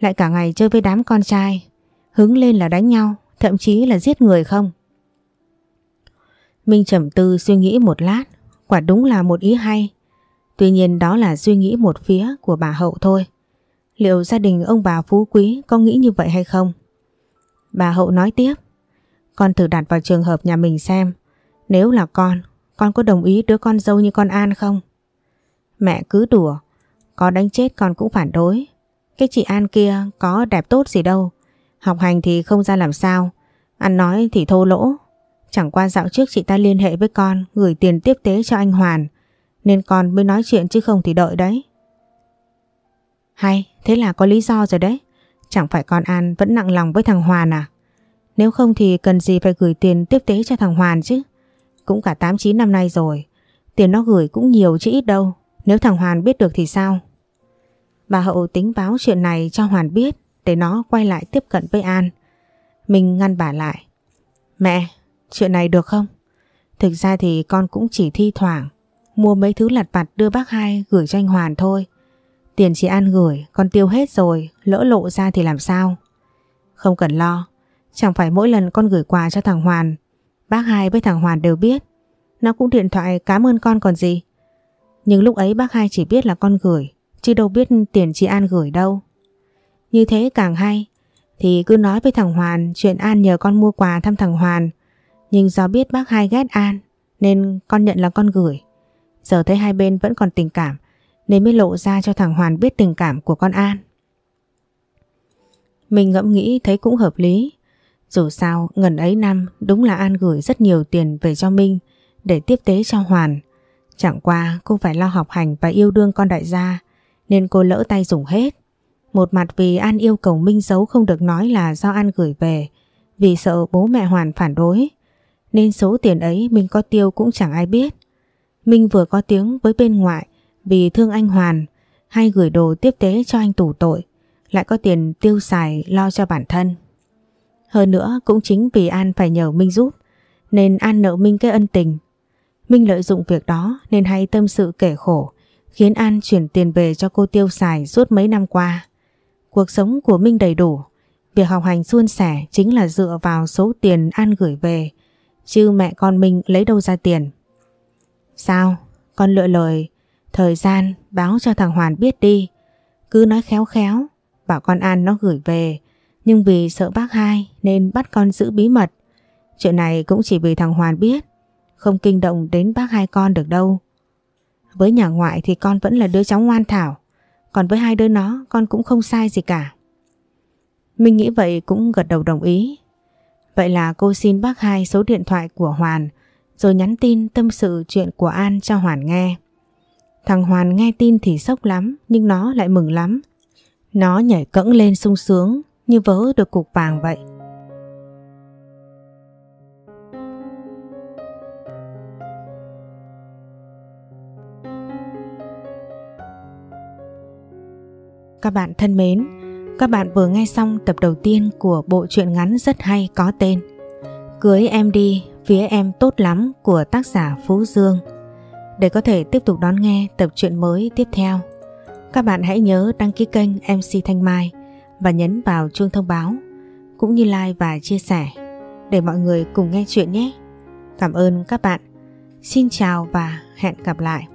lại cả ngày chơi với đám con trai hứng lên là đánh nhau thậm chí là giết người không? Minh trầm tư suy nghĩ một lát, quả đúng là một ý hay. Tuy nhiên đó là suy nghĩ một phía của bà Hậu thôi. Liệu gia đình ông bà Phú Quý có nghĩ như vậy hay không? Bà Hậu nói tiếp, Con thử đặt vào trường hợp nhà mình xem Nếu là con Con có đồng ý đứa con dâu như con An không? Mẹ cứ đùa, Có đánh chết con cũng phản đối Cái chị An kia có đẹp tốt gì đâu Học hành thì không ra làm sao. Ăn nói thì thô lỗ. Chẳng qua dạo trước chị ta liên hệ với con, Gửi tiền tiếp tế cho anh Hoàn. Nên con mới nói chuyện chứ không thì đợi đấy. Hay, Thế là có lý do rồi đấy. Chẳng phải con An vẫn nặng lòng với thằng Hoàn à? Nếu không thì cần gì phải gửi tiền tiếp tế cho thằng Hoàn chứ? Cũng cả 8-9 năm nay rồi, Tiền nó gửi cũng nhiều chứ ít đâu. Nếu thằng Hoàn biết được thì sao? Bà Hậu tính báo chuyện này cho Hoàn biết. Để nó quay lại tiếp cận với An. Mình ngăn bà lại. Mẹ, chuyện này được không? Thực ra thì con cũng chỉ thi thoảng Mua mấy thứ lặt vặt đưa bác hai gửi cho anh Hoàn thôi. Tiền chị An gửi con tiêu hết rồi Lỡ lộ ra thì làm sao? Không cần lo Chẳng phải mỗi lần con gửi quà cho thằng Hoàn Bác hai với thằng Hoàn đều biết. Nó cũng điện thoại cảm ơn con còn gì? Nhưng lúc ấy bác hai chỉ biết là con gửi Chứ đâu biết tiền chị An gửi đâu. Như thế càng hay Thì cứ nói với thằng Hoàn Chuyện An nhờ con mua quà thăm thằng Hoàn Nhưng do biết bác hai ghét An, Nên con nhận là con gửi Giờ thấy hai bên vẫn còn tình cảm, nên mới lộ ra cho thằng Hoàn biết tình cảm của con An. Mình ngẫm nghĩ thấy cũng hợp lý. Dù sao, ngần ấy năm, đúng là An gửi rất nhiều tiền về cho Minh để tiếp tế cho Hoàn. Chẳng qua cô phải lo học hành và yêu đương con đại gia, nên cô lỡ tay dùng hết. Một mặt vì An yêu cầu Minh giấu không được nói là do An gửi về, vì sợ bố mẹ Hoàn phản đối. Nên số tiền ấy Minh có tiêu cũng chẳng ai biết. Minh vừa có tiếng với bên ngoại vì thương anh Hoàn, hay gửi đồ tiếp tế cho anh tủ tội, lại có tiền tiêu xài lo cho bản thân. Hơn nữa cũng chính vì An phải nhờ Minh giúp, nên An nợ Minh cái ân tình. Minh lợi dụng việc đó nên hay tâm sự kể khổ, khiến An chuyển tiền về cho cô tiêu xài suốt mấy năm qua. Cuộc sống của Minh đầy đủ, việc học hành suôn sẻ chính là dựa vào số tiền An gửi về, chứ mẹ con Minh lấy đâu ra tiền. Sao? Con lựa lời. Thời gian báo cho thằng Hoàn biết đi. Cứ nói khéo khéo Bảo con An nó gửi về. Nhưng vì sợ bác hai Nên bắt con giữ bí mật. Chuyện này cũng chỉ vì thằng Hoàn biết. Không kinh động đến bác hai con được đâu. Với nhà ngoại thì con vẫn là đứa cháu ngoan thảo. Còn với hai đứa nó, Con cũng không sai gì cả Minh nghĩ vậy cũng gật đầu đồng ý Vậy là cô xin bác hai số điện thoại của Hoàn, Rồi nhắn tin tâm sự chuyện của An cho Hoàn nghe Thằng Hoàn nghe tin thì sốc lắm, nhưng nó lại mừng lắm. Nó nhảy cẫng lên sung sướng, như vớ được cục vàng vậy. Các bạn thân mến, các bạn vừa nghe xong tập đầu tiên của bộ truyện ngắn rất hay có tên Cưới em đi, phía em tốt lắm của tác giả Phú Dương. Để có thể tiếp tục đón nghe tập truyện mới tiếp theo, các bạn hãy nhớ đăng ký kênh MC Thanh Mai và nhấn vào chuông thông báo, cũng như like và chia sẻ để mọi người cùng nghe chuyện nhé. Cảm ơn các bạn. Xin chào và hẹn gặp lại.